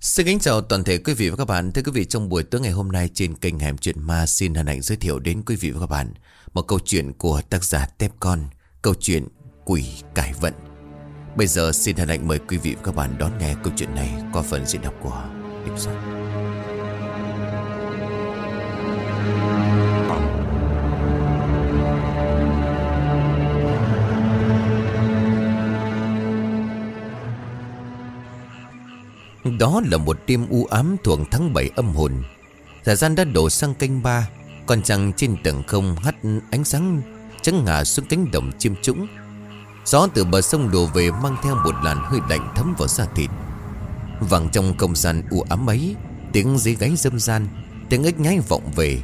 Xin kính chào toàn thể quý vị và các bạn. Thưa quý vị, trong buổi tối ngày hôm nay trên kênh Hẻm Chuyện Ma xin hân hạnh giới thiệu đến quý vị và các bạn một câu chuyện của tác giả Tép Con, câu chuyện Quỷ Cải Vận. Bây giờ xin hân hạnh mời quý vị và các bạn đón nghe câu chuyện này qua phần diễn đọc của Điệp Soạn. Đó là một đêm u ám thuộc tháng 7 âm hồn. Thời gian đã đổ sang canh ba, Con trăng trên tầng không hắt ánh sáng Trắng ngả xuống cánh đồng chim trũng. Gió từ bờ sông đổ về Mang theo một làn hơi lạnh thấm vào da thịt. Vàng trong không gian u ám ấy, Tiếng dưới gáy dâm gian, Tiếng ếch nhái vọng về.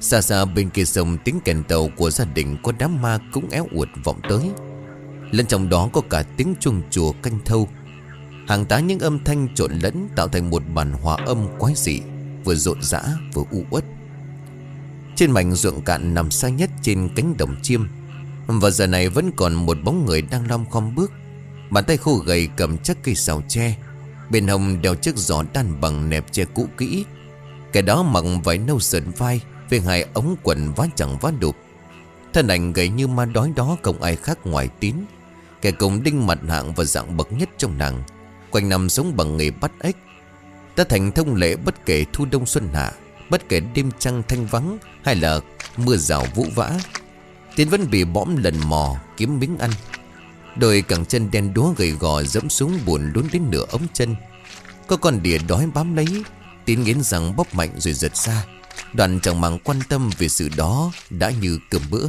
Xa xa bên kia sông, tiếng kèn tàu của gia đình Có đám ma cũng éo uột vọng tới. Lên trong đó có cả tiếng chuông chùa canh thâu. Hàng tá những âm thanh trộn lẫn Tạo thành một bản hòa âm quái dị, Vừa rộn rã, vừa u uất. Trên mảnh ruộng cạn nằm xa nhất Trên cánh đồng chiêm, Và giờ này vẫn còn một bóng người đang long khom bước. Bàn tay khô gầy cầm chắc cây xào tre, Bên hông đeo chiếc giỏ đan bằng nẹp tre cũ kỹ. Cái đó mặc váy nâu sờn vai Về hai ống quần vá chẳng vá đục. Thân ảnh gầy như ma đói đó Không ai khác ngoài tín. Kẻ cùng đinh mặt hạng và dạng bậc nhất trong nàng. Quanh năm sống bằng nghề bắt ếch. Đã thành thông lệ bất kể thu đông xuân hạ, Bất kể đêm trăng thanh vắng Hay là mưa rào vũ vã, Tiến vẫn bị bõm lần mò Kiếm miếng ăn. Đôi cẳng chân đen đúa gầy gò dẫm xuống buồn lún đến nửa ống chân. Có con đỉa đói bám lấy, Tiến nghiến rằng bóp mạnh rồi giật ra. Đoàn chẳng màng quan tâm về sự đó Đã như cơm bữa.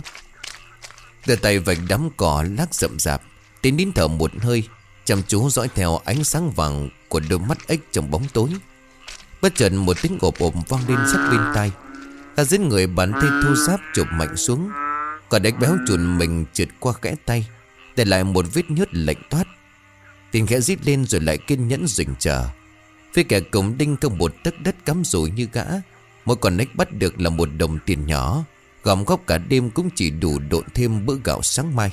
Đưa tay vạch đám cỏ lác rậm rạp, Tiến nín thở một hơi Chăm chú dõi theo ánh sáng vàng Của đôi mắt ếch trong bóng tối. Bất chợt một tiếng ộp ộp vang lên sát bên tai. Ta giết người bắn thê thu giáp chụp mạnh xuống. Còn đếch béo chuồn mình trượt qua kẽ tay, Để lại một vết nhớt lạnh toát. Tiền khẽ rít lên rồi lại kiên nhẫn rình chờ. Phía kẻ cổng đinh không một tấc đất cắm rủi như gã, Mỗi con nách bắt được là một đồng tiền nhỏ, Gom góp cả đêm cũng chỉ đủ độn thêm bữa gạo sáng mai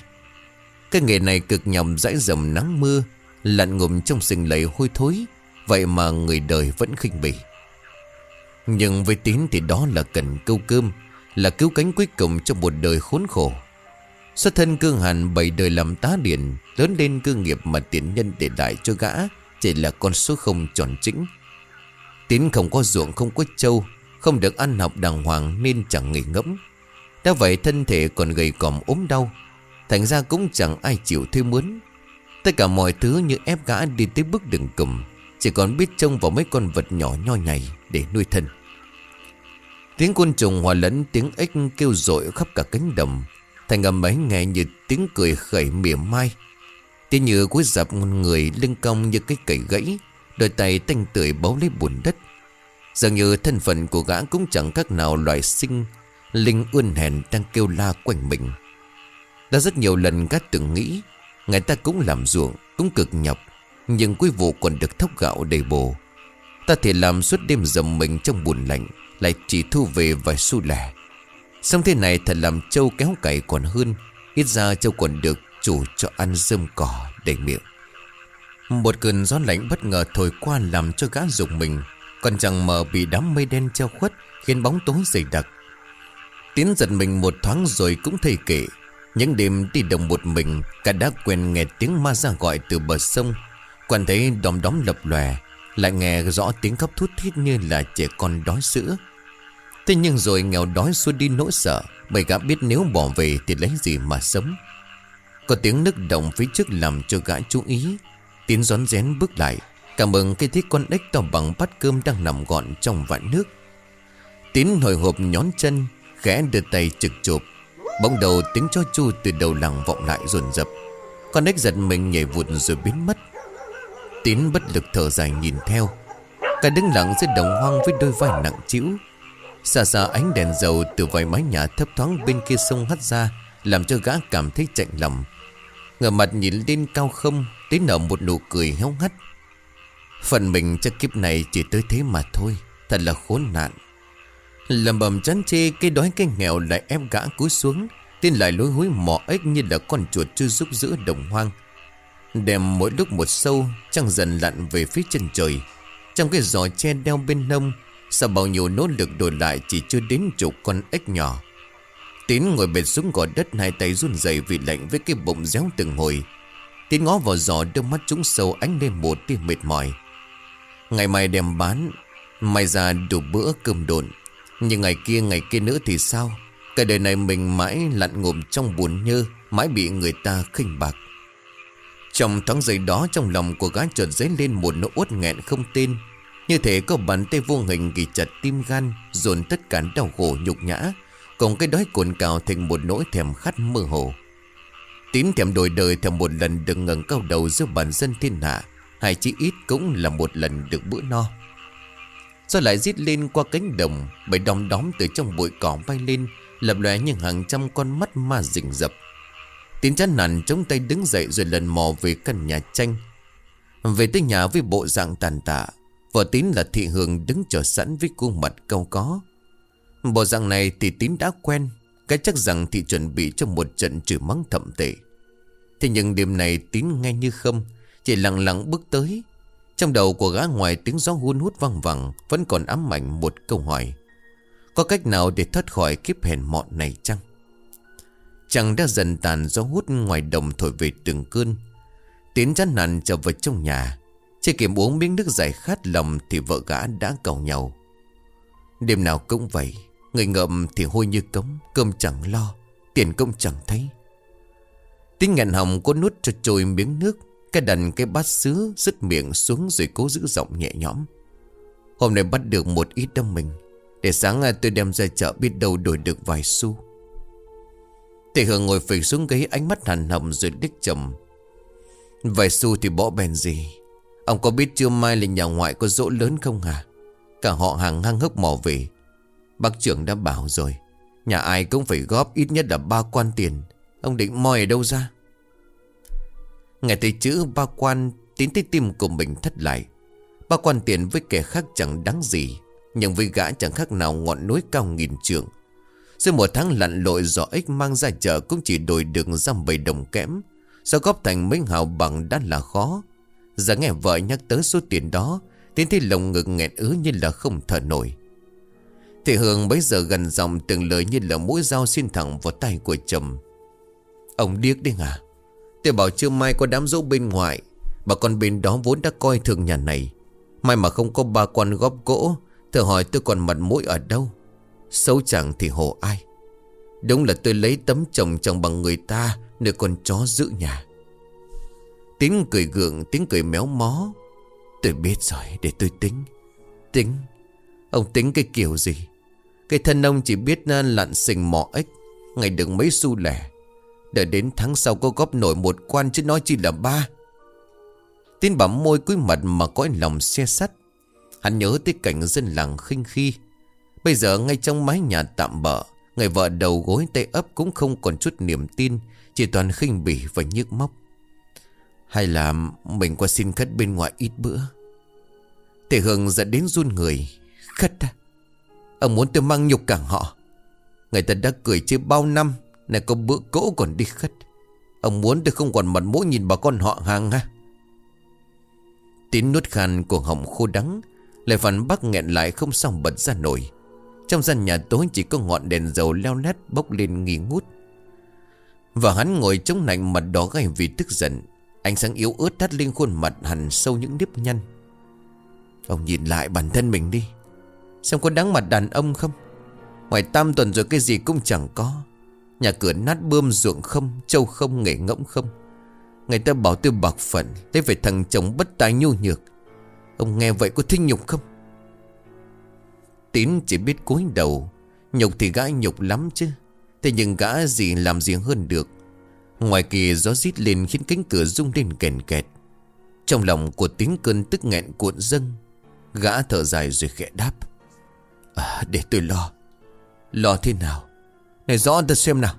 cái nghề này cực nhọc dãi dầm nắng mưa, Lặn ngụm trong sình lầy hôi thối, Vậy mà người đời vẫn khinh bỉ. Nhưng với tín thì đó là cần câu cơm, Là cứu cánh cuối cùng trong một đời khốn khổ. Xuất thân cương hàn bảy đời làm tá điển, Lớn lên cương nghiệp mà tiến nhân để lại cho gã Chỉ là con số không tròn chính Tín không có ruộng, không có trâu, Không được ăn học đàng hoàng nên chẳng nghỉ ngẫm. Đã vậy thân thể còn gầy còm ốm đau Thành ra cũng chẳng ai chịu thuê mướn. Tất cả mọi thứ như ép gã đi tới bước đường cùng, Chỉ còn biết trông vào mấy con vật nhỏ nho nhảy để nuôi thân. Tiếng côn trùng hòa lẫn tiếng ếch kêu rội khắp cả cánh đồng. Thành âm ấy nghe như tiếng cười khẩy mỉa mai. Tiếng như cuối dập người lưng cong như cái cẩy gãy, Đôi tay tanh tưởi bấu lấy bùn đất. Dường như thân phận của gã cũng chẳng khác nào loài sinh Linh ươn hèn đang kêu la quanh mình đã rất nhiều lần gắt từng nghĩ Người ta cũng làm ruộng, Cũng cực nhọc, Nhưng quý vụ còn được thóc gạo đầy bồ. Ta thể làm suốt đêm dầm mình trong buồn lạnh, Lại chỉ thu về vài xu lẻ. Xong thế này thật làm châu kéo cày còn hơn, Ít ra châu còn được chủ cho ăn dơm cỏ đầy miệng. Một cơn gió lạnh bất ngờ thổi qua làm cho gã rụng mình, Còn chẳng mờ bị đám mây đen treo khuất, Khiến bóng tối dày đặc. Tiến giật mình một thoáng rồi cũng thầy kể những đêm đi đồng một mình, Cả đã quen nghe tiếng ma ra gọi từ bờ sông. Quan thấy đom đóm lập lòe, Lại nghe rõ tiếng khóc thút thít như là trẻ con đói sữa. Thế nhưng rồi nghèo đói xua đi nỗi sợ, Bởi gã biết nếu bỏ về thì lấy gì mà sống. Có tiếng nức động phía trước làm cho gã chú ý. Tiến rón rén bước lại, Cảm ơn cái thiết con ếch to bằng bát cơm đang nằm gọn trong vại nước. Tiến hồi hộp nhón chân, Khẽ đưa tay trực chụp. Bỗng đầu tiếng cho chu từ đầu làng vọng lại dồn rập Con ếch giật mình nhảy vụt rồi biến mất. Tín bất lực thở dài nhìn theo. Cả đứng lặng dưới đồng hoang với đôi vai nặng chịu Xa xa ánh đèn dầu từ vài mái nhà thấp thoáng bên kia sông hắt ra, Làm cho gã cảm thấy chạnh lòng. Ngờ mặt nhìn lên cao không, Tín nở một nụ cười héo hắt. Phần mình chắc kiếp này chỉ tới thế mà thôi, Thật là khốn nạn. Lầm bầm chán chê, cái đói cái nghèo lại ép gã cúi xuống. Tiên lại lối hối mỏ ếch như là con chuột chưa giúp giữa đồng hoang. Đem mỗi lúc một sâu, Trăng dần lặn về phía chân trời. Trong cái giò che đeo bên nông Sau bao nhiêu nỗ lực đổi lại Chỉ chưa đến chục con ếch nhỏ. Tín ngồi bệt xuống gò đất Hai tay run rẩy vì lạnh với cái bụng réo từng hồi. Tín ngó vào giò đôi mắt trúng sâu ánh lên một tia mệt mỏi. Ngày mai đem bán Mai ra đủ bữa cơm đồn nhưng ngày kia ngày kia nữa thì sao? Cả đời này mình mãi lặn ngụm trong buồn nhơ, Mãi bị người ta khinh bạc. Trong thoáng giây đó, Trong lòng của gái chợt dấy lên một nỗi uất nghẹn không tên. Như thể có bàn tay vô hình ghi chặt tim gan, Dồn tất cả đau khổ nhục nhã, Cùng cái đói cuộn cào thành một nỗi thèm khát mơ hồ. Tín thèm đổi đời thèm một lần được ngẩng cao đầu giữa bản dân thiên hạ, Hay chỉ ít cũng là một lần được bữa no. Rồi lại giết lên qua cánh đồng, Bởi đom đóm từ trong bụi cỏ bay lên, Lập lòe những hàng trăm con mắt ma rình rập. Tín chán nản chống tay đứng dậy rồi lần mò về căn nhà tranh. Về tới nhà với bộ dạng tàn tạ, Vợ tín là thị hường đứng chờ sẵn với khuôn mặt câu có. Bộ dạng này thì tín đã quen, Cái chắc rằng thị chuẩn bị cho một trận trừ mắng thậm tệ. Thế nhưng đêm này tín nghe như không, Chỉ lặng lặng bước tới trong đầu của gã ngoài tiếng gió hun hút văng vẳng, Vẫn còn ám ảnh một câu hỏi. Có cách nào để thoát khỏi kiếp hèn mọn này chăng? Chẳng đã dần tàn gió hút ngoài đồng thổi về từng cơn. Tiến chán nản trở vào trong nhà. Chỉ kịp uống miếng nước giải khát lòng Thì vợ gã đã cầu nhau. Đêm nào cũng vậy, Người ngậm thì hôi như cống, Cơm chẳng lo, Tiền công chẳng thấy. Tính ngàn hồng có nuốt cho trôi miếng nước. Cái đần cái bát sứ Dứt miệng xuống rồi cố giữ giọng nhẹ nhõm. Hôm nay bắt được một ít đâm mình, Để sáng tôi đem ra chợ biết đâu đổi được vài xu. Tề hưởng ngồi phịch xuống ghế, ánh mắt hằn hầm rồi đích trầm. Vài xu thì bỏ bèn gì? Ông có biết chưa mai là nhà ngoại có dỗ lớn không hả? Cả họ hàng hăng hấp mò về. Bác trưởng đã bảo rồi, Nhà ai cũng phải góp ít nhất là ba quan tiền. Ông định moi ở đâu ra? Nghe thấy chữ ba quan, Tín tới tim của mình thất lại. Ba quan tiền với kẻ khác chẳng đáng gì, Nhưng với gã chẳng khác nào ngọn núi cao nghìn trượng. Sau một tháng lặn lội giỏ ích mang ra chợ Cũng chỉ đổi được giam bầy đồng kẽm. Sao góp thành mấy hào bằng đã là khó. Giờ nghe vợ nhắc tới số tiền đó Tiến thấy lồng ngực nghẹn ứ như là không thở nổi. Thị Hương bấy giờ gần dòng từng lời như là mũi dao xin thẳng vào tay của chồng. Ông điếc đi à Tôi bảo chưa mai có đám dỗ bên ngoài. Bà con bên đó vốn đã coi thường nhà này. Mai mà không có ba quan góp gỗ, Thử hỏi tôi còn mặt mũi ở đâu? Xấu chẳng thì hồ ai? Đúng là tôi lấy tấm chồng chồng bằng người ta, Nơi con chó giữ nhà. Tiếng cười gượng Tiếng cười méo mó. Tôi biết rồi, để tôi tính. Tính? Ông tính cái kiểu gì? Cái thân ông chỉ biết à, lặn sình mỏ ếch. Ngày được mấy xu lẻ. Đợi đến tháng sau có góp nổi một quan chứ nói chỉ là ba. Tin bấm môi cúi mặt mà cõi lòng xe sắt. Hắn nhớ tới cảnh dân làng khinh khi. Bây giờ ngay trong mái nhà tạm bỡ Người vợ đầu gối tay ấp cũng không còn chút niềm tin, Chỉ toàn khinh bỉ và nhức móc. Hay là mình qua xin khất bên ngoài ít bữa. Tề Hương dẫn đến run người. Khất à Ông muốn tôi mang nhục cả họ. Người ta đã cười chưa bao năm. Này, có bữa cỗ còn đi khất. Ông muốn tôi không còn mặt mũi nhìn bà con họ hàng ha Tín nuốt khan của họng khô đắng Lại phản bác nghẹn lại không xong bật ra nổi. Trong gian nhà tối chỉ có ngọn đèn dầu leo lét bốc lên nghi ngút. Và hắn ngồi chống nạnh mặt đỏ gay vì tức giận. Ánh sáng yếu ớt thắt lên khuôn mặt hằn sâu những nếp nhăn. Ông nhìn lại bản thân mình đi. Xem có đáng mặt đàn ông không? Ngoài tam tuần rồi cái gì cũng chẳng có. Nhà cửa nát bươm ruộng không Châu không nghề ngỗng không. Người ta bảo tôi bạc phận Thế phải thằng chồng bất tài nhu nhược. Ông nghe vậy có thích nhục không? Tín chỉ biết cúi đầu Nhục thì gã nhục lắm chứ. Thế nhưng gã gì làm gì hơn được? Ngoài kia gió rít lên khiến cánh cửa rung lên kèn kẹt. Trong lòng của tín cơn tức nghẹn cuộn dâng Gã thở dài rồi khẽ đáp. À, Để tôi lo. Lo thế nào? Này rõ ta xem nào.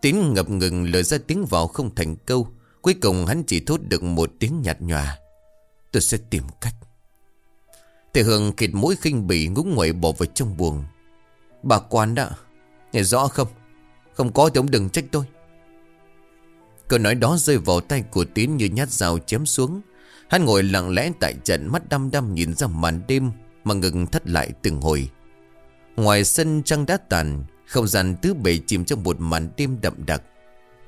Tín ngập ngừng lời ra tiếng vào không thành câu. Cuối cùng hắn chỉ thốt được một tiếng nhạt nhòa. Tôi sẽ tìm cách. Tề Hương khịt mũi khinh bỉ ngúng nguậy bỏ vào trong buồng. Bà quan đã, Nghe rõ không? Không có thì ông đừng trách tôi. Câu nói đó rơi vào tay của Tín như nhát dao chém xuống. Hắn ngồi lặng lẽ tại trận, mắt đăm đăm nhìn ra màn đêm Mà ngừng thất lại từng hồi. Ngoài sân trăng đá tàn, Không gian tứ bề chìm trong một màn đêm đậm đặc.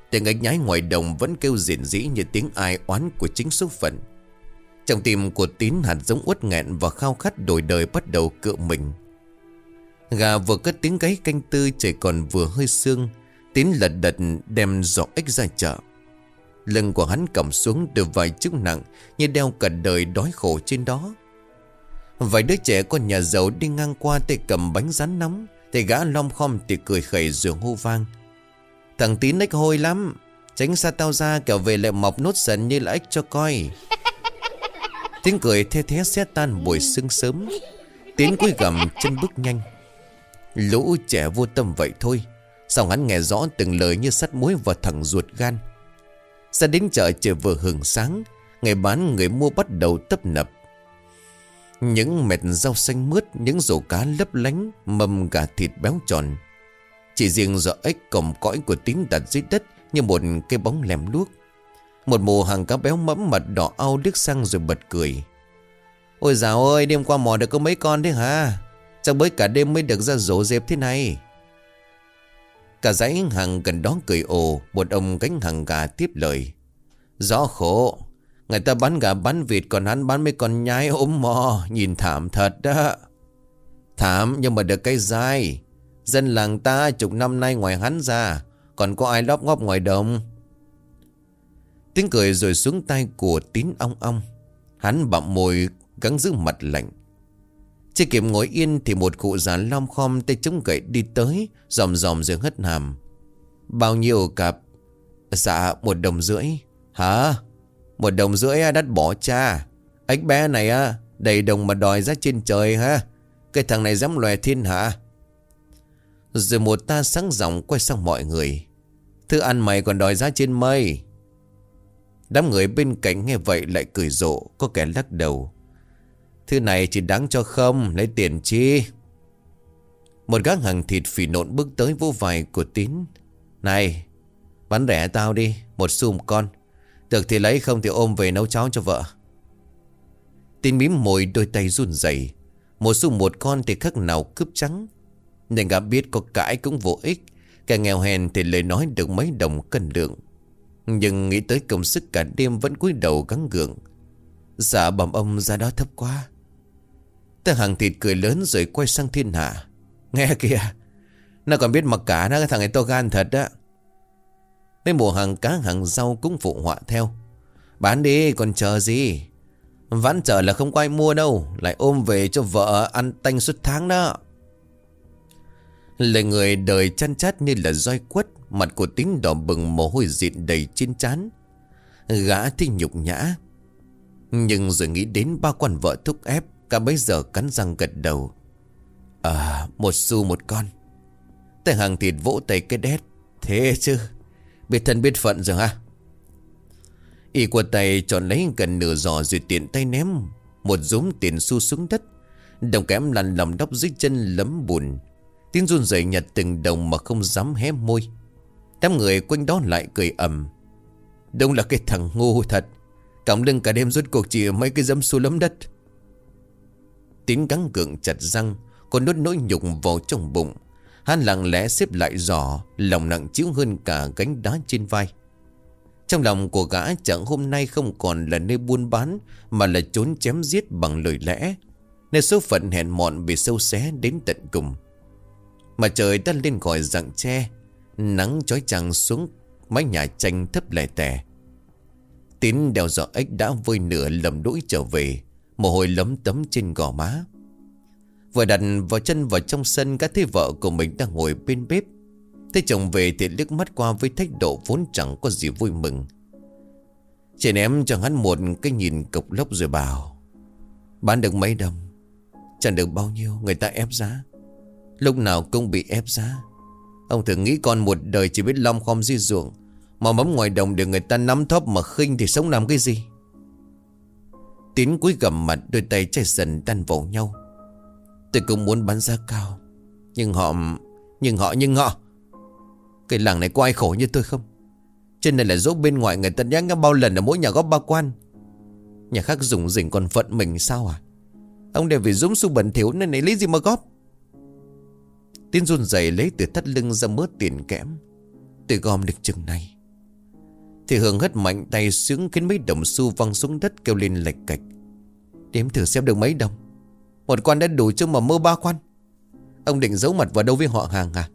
Tiếng ánh nhái ngoài đồng vẫn kêu diện rĩ như tiếng ai oán của chính số phận. Trong tim của tín hạt giống uất nghẹn và khao khát đổi đời bắt đầu cựa mình. Gà vừa cất tiếng gáy canh tư trời còn vừa hơi sương. Tín lật đật đem giỏ ếch ra chợ. Lưng của hắn cầm xuống từ vài chức nặng Như đeo cả đời đói khổ trên đó. Vài đứa trẻ con nhà giàu đi ngang qua tay cầm bánh rán nóng, Thì gã lom khom thì cười khẩy rồi hô vang. Thằng tín nách hôi lắm, Tránh xa tao ra kẻo về lại mọc nốt sần như là ếch cho coi. Tiếng cười thê thế xé tan buổi sương sớm. Tiến cúi gầm chân bước nhanh. Lũ trẻ vô tâm vậy thôi Xong hắn nghe rõ từng lời như sắt muối vào thẳng ruột gan. Ra đến chợ trời vừa hưởng sáng Ngày bán người mua bắt đầu tấp nập. Những mệt rau xanh mướt, Những rổ cá lấp lánh Mâm gà thịt béo tròn. Chỉ riêng giỏ ếch cổng cõi của tín đặt dưới đất Như một cái bóng lèm luốc. Một mù hàng cá béo mẫm mặt đỏ ao liếc sang rồi bật cười. Ôi dào ơi, đêm qua mò được có mấy con đấy hả? Chắc bới cả đêm mới được ra rổ dẹp thế này? Cả dãy hàng gần đó cười ồ, Một ông gánh hàng gà tiếp lời. Rõ khổ Người ta bán gà, bán vịt, Còn hắn bán mấy con nhái ốm mò. Nhìn thảm thật đó. Thảm nhưng mà được cái dai. Dân làng ta chục năm nay ngoài hắn ra, Còn có ai lóp ngóp ngoài đồng? Tiếng cười rồi xuống tay của tín ong ong. Hắn bặm môi, gắng giữ mặt lạnh. Chưa kịp ngồi yên thì một cụ già lom khom tay chống gậy đi tới, Dòm dòm rồi hất hàm. Bao nhiêu cặp? Dạ một đồng rưỡi. Hả? Một đồng rưỡi đắt bỏ cha. Ếch bé này á, Đầy đồng mà đòi ra trên trời ha. Cái thằng này dám lòe thiên hạ. Rồi một ta sáng giọng quay sang mọi người. Thứ ăn mày còn đòi ra trên mây. Đám người bên cạnh nghe vậy lại cười rộ, Có kẻ lắc đầu. Thứ này chỉ đáng cho không, Lấy tiền chi? Một gác hàng thịt phỉ nộn bước tới vô vai của Tín. Này Bán rẻ tao đi, Một xùm con. Được thì lấy không thì ôm về nấu cháo cho vợ. Tin mím môi đôi tay run rẩy. Một xu một con thì khắc nào cướp trắng. Nên gã biết có cãi cũng vô ích. Cả nghèo hèn thì lời nói được mấy đồng cân lượng. Nhưng nghĩ tới công sức cả đêm vẫn cúi đầu gắng gượng. Dạ bẩm ông ra đó thấp quá. Tên hàng thịt cười lớn rồi quay sang thiên hạ. Nghe kìa. Nó còn biết mặc cả, nó cái thằng ấy to gan thật đó nên mùa hàng cá hàng rau cũng phụ họa theo. Bán đi, còn chờ gì? Vãn chờ là không có ai mua đâu, Lại ôm về cho vợ ăn tanh suốt tháng đó. Lời người đời chăn chát như là roi quất, Mặt của tính đỏ bừng mồ hôi dịn đầy trên chán Gã thì nhục nhã. Nhưng rồi nghĩ đến ba quan vợ thúc ép, Cả bấy giờ cắn răng gật đầu. À một xu một con. Tay hàng thịt vỗ tay cái đét, Thế chứ? Biết thân biết phận rồi ha Y của tay chọn lấy gần nửa giò rồi tiện tay ném Một rúm tiền xu xuống đất. Đồng kém lăn lòng đóc dưới chân lấm bùn. Tiếng run rẩy nhặt từng đồng mà không dám hé môi. Đám người quanh đó lại cười ầm. Đông là cái thằng ngu thật. Cọng lưng cả đêm rốt cuộc chỉ mấy cái dấm xu lấm đất. Tín gắng gượng chặt răng, Còn nốt nỗi nhục vào trong bụng. Hắn lặng lẽ xếp lại giỏ, Lòng nặng chịu hơn cả gánh đá trên vai. Trong lòng của gã chẳng hôm nay không còn là nơi buôn bán, Mà là trốn chém giết bằng lời lẽ Nên số phận hẹn mọn bị sâu xé đến tận cùng. Mà trời đã lên khỏi rặng tre, Nắng chói chang xuống mái nhà tranh thấp lẻ tẻ. Tín đeo giỏ ếch đã vơi nửa lầm đũi trở về, Mồ hôi lấm tấm trên gò má. Vừa đặt vào chân vào trong sân, Các thấy vợ của mình đang ngồi bên bếp. Thấy chồng về thì liếc mắt qua Với thái độ vốn chẳng có gì vui mừng. Chị ném cho hắn một cái nhìn cục lốc rồi bảo, Bán được mấy đồng? Chẳng được bao nhiêu, người ta ép giá. Lúc nào cũng bị ép giá. Ông thường nghĩ con một đời chỉ biết long khom di ruộng, Mà mắm ngoài đồng để người ta nắm thóp mà khinh thì sống làm cái gì? Tín cúi gầm mặt, đôi tay chảy dần đan vào nhau. Tôi cũng muốn bán giá cao. Nhưng họ Nhưng họ nhưng họ. Cái làng này có ai khổ như tôi không? Trên này là dỗ bên ngoài người ta nhắc bao lần ở mỗi nhà góp ba quan. Nhà khác dùng rỉnh còn phận mình sao à? Ông đều vì dũng su bẩn thiếu nên này lấy gì mà góp? Tiến run rẩy lấy từ thắt lưng ra mớ tiền kẽm. Tôi gom được chừng này. Thì hưởng hất mạnh tay sướng khiến mấy đồng xu văng xuống đất kêu lên lệch cạch. Đếm thử xem được mấy đồng. Một quan đã đủ chứ mà mơ ba quan Ông định giấu mặt vào đâu với họ hàng à?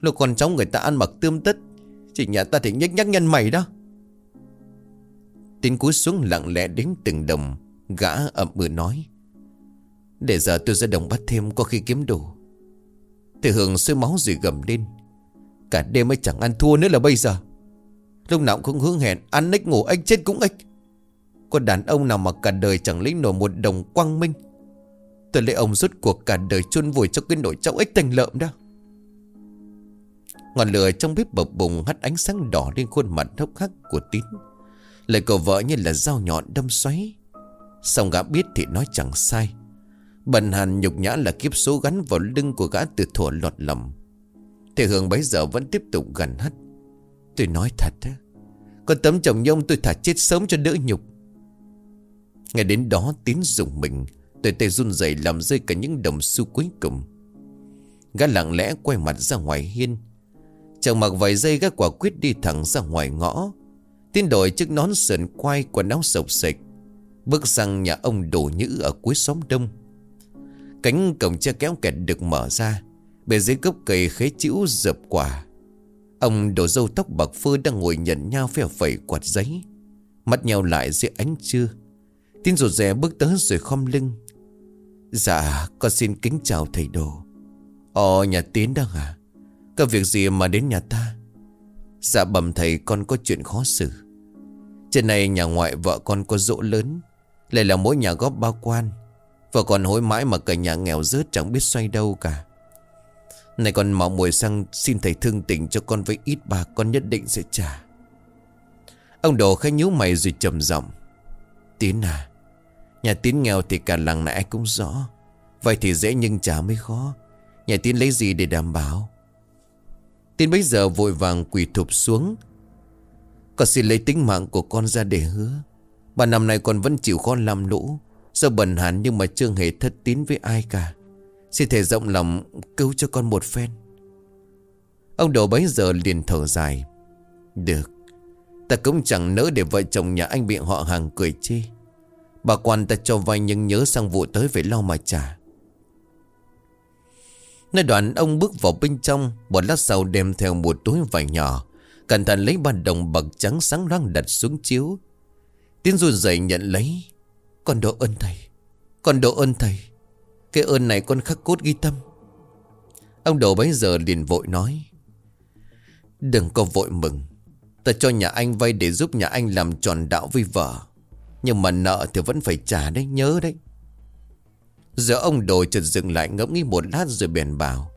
Lúc con cháu người ta ăn mặc tươm tất, Chỉ nhà ta thì nhắc nhắc nhân mày đó. Tín cúi xuống lặng lẽ đến từng đồng, Gã ậm ừ nói, Để giờ tôi sẽ đồng bắt thêm có khi kiếm đủ. Thì Hương sôi máu rồi gầm lên, Cả đêm mới chẳng ăn thua nữa là bây giờ. Lúc nào cũng hướng hẹn, Ăn ếch ngủ ếch chết cũng ếch. Có đàn ông nào mà cả đời chẳng lấy nổi một đồng quang minh. Tôi lấy ông rút cuộc cả đời chôn vùi cho cái nồi cháo ếch thành lợm đó. Ngọn lửa trong bếp bập bùng hắt ánh sáng đỏ lên khuôn mặt hốc hác của Tín. Lời cậu vợ như là dao nhọn đâm xoáy. Xong gã biết thì nói chẳng sai. Bần hàn nhục nhã là kiếp số gắn vào lưng của gã từ thuở lọt lầm Thế Hương bấy giờ vẫn tiếp tục gần hắt. Tôi nói thật á, Con tấm chồng nhông tôi thả chết sớm cho đỡ nhục. Ngày đến đó tín dùng mình Tôi tay run rẩy làm rơi cả những đồng xu cuối cùng. Gã lặng lẽ quay mặt ra ngoài hiên. Chẳng mặc vài giây gã quả quyết đi thẳng ra ngoài ngõ. Tin đổi chiếc nón sườn quai quần áo sộc sạch Bước sang nhà ông đổ nhữ ở cuối xóm đông. Cánh cổng che kéo kẹt được mở ra. Bề dưới gốc cây khế chữ dập quả. Ông đổ dâu tóc bạc phơ đang ngồi nhận nhau phèo phẩy quạt giấy. Mắt nhau lại dưới ánh trưa. Tin rụt rè bước tới rồi khom lưng. Dạ con xin kính chào thầy đồ. Ồ, nhà Tiến đang à? Có việc gì mà đến nhà ta? Dạ bẩm thầy, con có chuyện khó xử. Trên này nhà ngoại vợ con có dỗ lớn. Lại là mỗi nhà góp bao quan. Vợ con hối mãi mà cả nhà nghèo rớt chẳng biết xoay đâu cả. Này con mạo muội sang xin thầy thương tình cho con với ít bạc con nhất định sẽ trả. Ông đồ khẽ nhíu mày rồi trầm giọng. Tiến à Nhà tín nghèo thì cả làng này ai cũng rõ. Vậy thì dễ nhưng chả mới khó. Nhà tín lấy gì để đảm bảo? Tín bây giờ vội vàng quỳ thụp xuống. Con xin lấy tính mạng của con ra để hứa. Ba năm nay con vẫn chịu khó làm lũ. Do bần hàn nhưng mà chưa hề thất tín với ai cả. Xin thể rộng lòng cứu cho con một phen. Ông đồ bấy giờ liền thở dài. Được, Ta cũng chẳng nỡ để vợ chồng nhà anh bị họ hàng cười chê. Bà quan ta cho vay nhưng nhớ sang vụ tới phải lo mà trả. Nơi đoạn ông bước vào bên trong, Một lát sau đem theo một túi vải nhỏ, Cẩn thận lấy ba đồng bạc trắng sáng loáng đặt xuống chiếu. Tiến run dậy nhận lấy. Con độ ơn thầy, Con độ ơn thầy. Cái ơn này con khắc cốt ghi tâm. Ông đồ bấy giờ liền vội nói. Đừng có vội mừng, Ta cho nhà anh vay để giúp nhà anh làm tròn đạo với vợ. Nhưng mà nợ thì vẫn phải trả đấy, Nhớ đấy. Giờ ông đồ chợt dừng lại ngẫm nghĩ một lát rồi bèn bảo,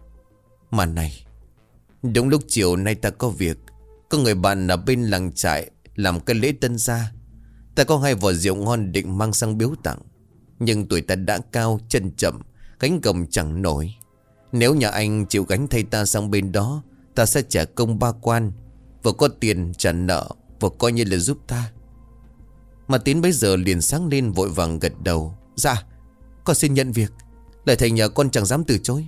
Mà này, Đúng lúc chiều nay ta có việc, Có người bạn ở bên làng trại Làm cái lễ tân gia. Ta có hai vò rượu ngon định mang sang biếu tặng, Nhưng tuổi ta đã cao, chân chậm Gánh gồng chẳng nổi. Nếu nhà anh chịu gánh thay ta sang bên đó, Ta sẽ trả công ba quan, Vừa có tiền trả nợ, Vừa coi như là giúp ta. Mà Tín bây giờ liền sáng lên vội vàng gật đầu. Dạ Con xin nhận việc. Lời thầy nhờ con chẳng dám từ chối.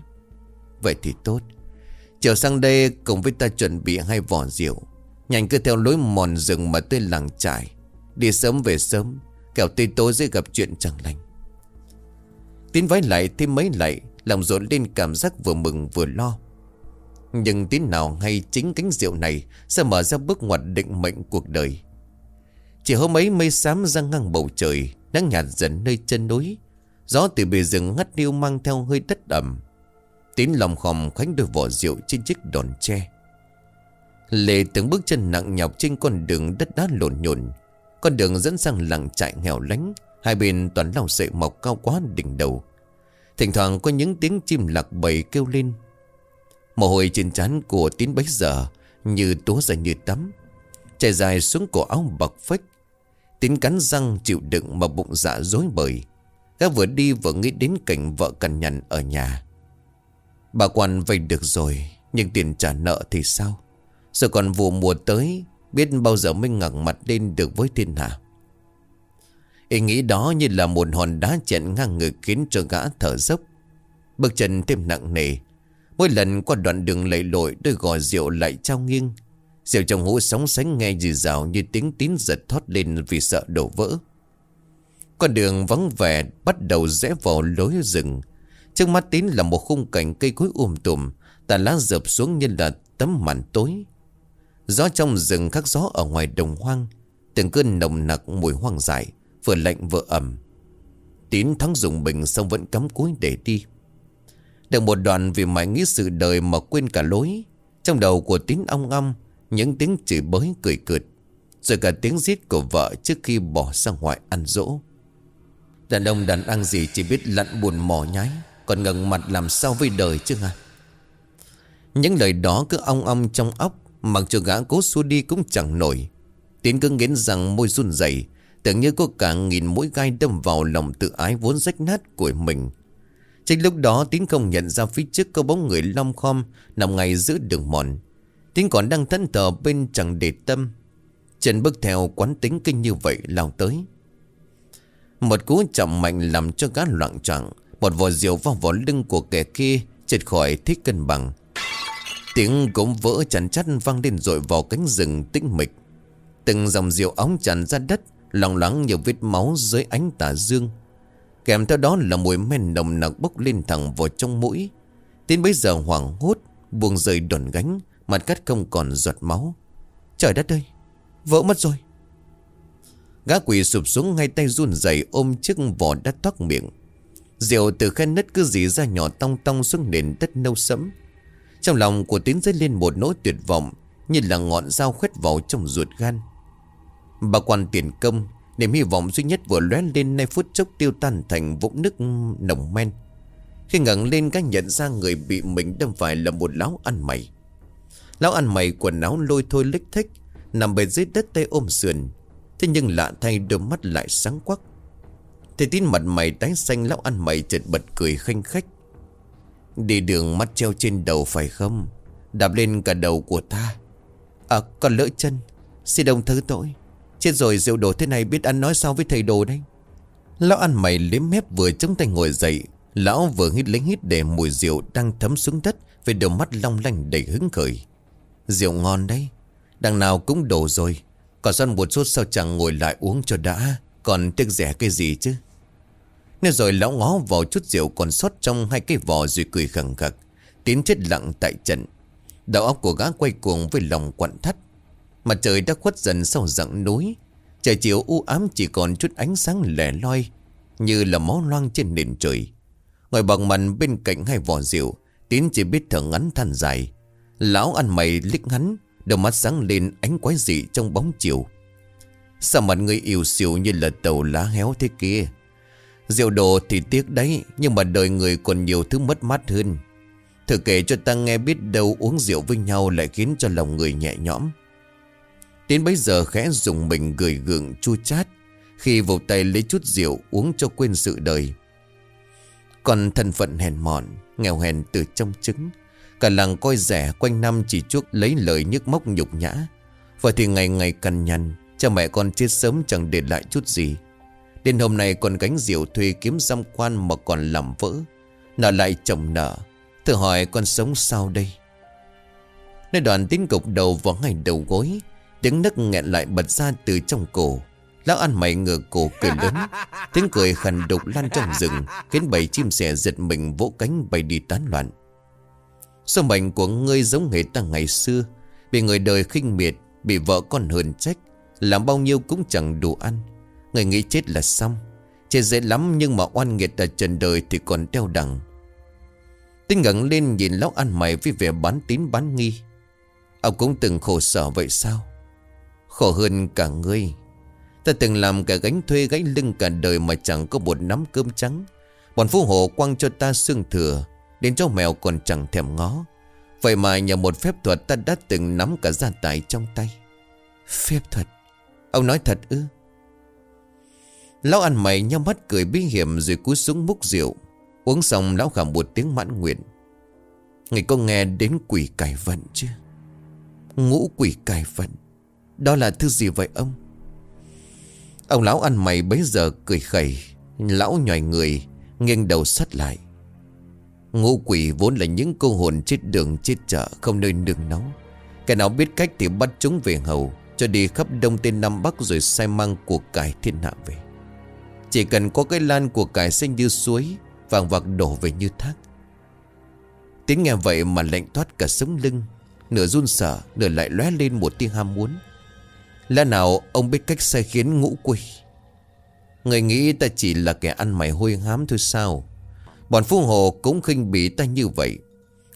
Vậy thì tốt. Chiều sang đây cùng với ta chuẩn bị hai vỏ rượu. Nhanh cứ theo lối mòn rừng mà tới làng trải, Đi sớm về sớm Kẻo tây tối dễ gặp chuyện chẳng lành. Tín vái lại thêm mấy lại Lòng rộn lên cảm giác vừa mừng vừa lo. Nhưng tín nào hay chính cánh rượu này Sẽ mở ra bước ngoặt định mệnh cuộc đời. Chỉ hôm ấy mây xám ra ngang bầu trời Nắng nhạt dần nơi chân núi. Gió từ bề rừng ngắt điêu mang theo hơi đất ẩm. Tín lòng khòm khoánh đôi vỏ rượu trên chiếc đòn tre. Lệ từng bước chân nặng nhọc trên con đường đất đá lộn nhộn. Con đường dẫn sang làng trại nghèo lánh, Hai bên toàn lau sậy mọc cao quá đỉnh đầu. Thỉnh thoảng có những tiếng chim lạc bầy kêu lên. Mồ hôi trên trán của tín bấy giờ Như túa ra như tắm. Chạy dài xuống cổ áo bọc phách Tín cắn răng chịu đựng mà bụng dạ dối bời. Gã vừa đi vừa nghĩ đến cảnh vợ cằn nhằn ở nhà. Bà quan vay được rồi, Nhưng tiền trả nợ thì sao? Giờ còn vụ mùa tới, Biết bao giờ mới ngẩng mặt lên được với thiên hạ. Ý nghĩ đó như là một hòn đá chẹn ngang ngực khiến cho gã thở dốc. Bước chân thêm nặng nề. Mỗi lần qua đoạn đường lầy lội, Đôi gò rượu lại trao nghiêng. Rượu trong hũ sóng sánh nghe dì rào Như tiếng tín giật thoát lên vì sợ đổ vỡ. Con đường vắng vẻ Bắt đầu rẽ vào lối rừng. Trước mắt tín là một khung cảnh cây cối um tùm Tà lá dập xuống như là tấm màn tối. Gió trong rừng khác gió ở ngoài đồng hoang, Từng cơn nồng nặc mùi hoang dại, Vừa lạnh vừa ẩm. Tín thắng dùng bình xong vẫn cắm cúi để đi. Được một đoạn vì mãi nghĩ sự đời mà quên cả lối. Trong đầu của tín ong ong những tiếng chửi bới cười cợt, Rồi cả tiếng giết của vợ trước khi bỏ ra ngoài ăn dỗ. Đàn ông đàn ăn gì chỉ biết lặn buồn mò nhái, Còn ngẩng mặt làm sao với đời chứ hả? Những lời đó cứ ong ong trong óc, Mặc cho gã cố xua đi cũng chẳng nổi. Tiến cứ nghiến rằng môi run rẩy, Tưởng như có cả nghìn mũi gai đâm vào lòng tự ái vốn rách nát của mình. Trên lúc đó Tín không nhận ra phía trước có bóng người long khom Nằm ngay giữa đường mòn tính còn đang thân thờ bên chẳng để tâm. Trần bước theo quán tính kinh như vậy lao tới. Một cú chậm mạnh làm cho gã loạn trọng Một vò rượu vào vỏ lưng của kẻ kia Chật khỏi thích cân bằng. Tiếng cũng vỡ chắn chắt vang lên rồi vào cánh rừng tĩnh mịch. Từng dòng rượu óng tràn ra đất Lòng lắng nhiều vết máu dưới ánh tà dương. Kèm theo đó là mùi men nồng nặc bốc lên thẳng vào trong mũi. Tiến bây giờ hoảng hốt, Buông rời đòn gánh. Mặt cắt không còn giọt máu. Trời đất ơi, Vỡ mất rồi. Gã quỷ sụp xuống ngay tay run rẩy ôm chiếc vỏ đã thoát miệng. Rượu từ khen nứt cứ dì ra nhỏ tong tong xuống nền đất nâu sẫm. Trong lòng của tín dấy lên một nỗi tuyệt vọng, Như là ngọn dao khuét vào trong ruột gan. Bà quan tiền công, Niềm hy vọng duy nhất vừa lóe lên nay phút chốc tiêu tan thành vũng nước nồng men. Khi ngẩng lên các nhận ra người bị mình đâm phải là một lão ăn mày. Lão ăn mày quần áo lôi thôi lích thích, Nằm bệt dưới đất tay ôm sườn. Thế nhưng lạ thay đôi mắt lại sáng quắc. Thầy tin mặt mày tái xanh, lão ăn mày chợt bật cười khanh khách. Đi đường mắt treo trên đầu phải không? Đạp lên cả đầu của ta. À còn lỡ chân, Xin đồng thứ tội. Chết rồi, rượu đồ thế này biết ăn nói sao với thầy đồ đây? Lão ăn mày liếm mép vừa chống tay ngồi dậy. Lão vừa hít lấy hít để mùi rượu đang thấm xuống đất Về đôi mắt long lanh đầy hứng khởi. Rượu ngon đấy. Đằng nào cũng đổ rồi. Còn săn một chút sao chẳng ngồi lại uống cho đã. Còn tiếc rẻ cái gì chứ? Nên rồi lão ngó vào chút rượu còn sót trong hai cái vò rồi cười khẳng khặc. Tiến chết lặng tại trận. Đầu óc của gã quay cuồng với lòng quặn thắt. Mặt trời đã khuất dần sau dặng núi. Trời chiều u ám chỉ còn chút ánh sáng lẻ loi, Như là máu loang trên nền trời. Ngồi bằng mặt bên cạnh hai vò rượu, Tiến chỉ biết thở ngắn than dài. Lão ăn mày liếc hắn đôi mắt sáng lên ánh quái dị trong bóng chiều. Sao mặt người yêu xìu như là tàu lá héo thế kia? Rượu đồ thì tiếc đấy, Nhưng mà đời người còn nhiều thứ mất mát hơn. Thử kể cho ta nghe biết đâu uống rượu với nhau Lại khiến cho lòng người nhẹ nhõm. Đến bây giờ khẽ dùng mình gửi gượng chua chát, Khi vỗ tay lấy chút rượu uống cho quên sự đời. Còn thân phận hèn mọn, Nghèo hèn từ trong trứng. Cả làng coi rẻ quanh năm chỉ chuốc lấy lời nhức móc nhục nhã. Và thì ngày ngày cằn nhằn, Cha mẹ con chết sớm chẳng để lại chút gì. Đến hôm nay còn gánh rượu thuê kiếm giam quan mà còn làm vỡ. Nợ lại chồng nợ Thử hỏi con sống sao đây? Nơi đoàn tín cục đầu vào ngày đầu gối, Tiếng nấc nghẹn lại bật ra từ trong cổ. Lão ăn mày ngửa cổ cười lớn, Tiếng cười khàn đục lan trong rừng, Khiến bầy chim sẻ giật mình vỗ cánh bay đi tán loạn. Số mệnh của ngươi giống hệt ta ngày xưa. Bị người đời khinh miệt, Bị vợ con hờn trách, Làm bao nhiêu cũng chẳng đủ ăn. Người nghĩ chết là xong. Chết dễ lắm nhưng mà oan nghiệt ở trần đời Thì còn đeo đằng Tinh ngẩng lên nhìn lão ăn mày Với vẻ bán tín bán nghi. Ông cũng từng khổ sở vậy sao? Khổ hơn cả ngươi. Ta từng làm cả gánh thuê gánh lưng cả đời Mà chẳng có một nắm cơm trắng. Bọn phú hộ quăng cho ta xương thừa. Đến cho mèo còn chẳng thèm ngó. Vậy mà nhờ một phép thuật ta đã từng nắm cả gia tài trong tay. Phép thuật? Ông nói thật ư? Lão ăn mày nhau mắt cười bí hiểm Rồi cúi xuống múc rượu. Uống xong lão khảm một tiếng mãn nguyện. Người có nghe đến quỷ cải vận chứ? Ngũ quỷ cải vận. Đó là thứ gì vậy ông? Ông lão ăn mày bấy giờ cười khẩy. Lão nhòi người, Nghiêng đầu sắt lại. Ngũ quỷ vốn là những cô hồn chết đường, chết chợ, Không nơi nương nóng Cái nào biết cách thì bắt chúng về hầu, Cho đi khắp đông tên Nam Bắc Rồi sai mang của cải thiên hạ về. Chỉ cần có cái lan của cải xanh như suối, Vàng vạc đổ về như thác. Tiếng nghe vậy mà lạnh thoát cả sống lưng, Nửa run sợ, Nửa lại lóe lên một tiếng ham muốn. Lẽ nào ông biết cách sai khiến ngũ quỷ? Người nghĩ ta chỉ là kẻ ăn mày hôi hám thôi sao? Bọn phu hồ cũng khinh bỉ ta như vậy.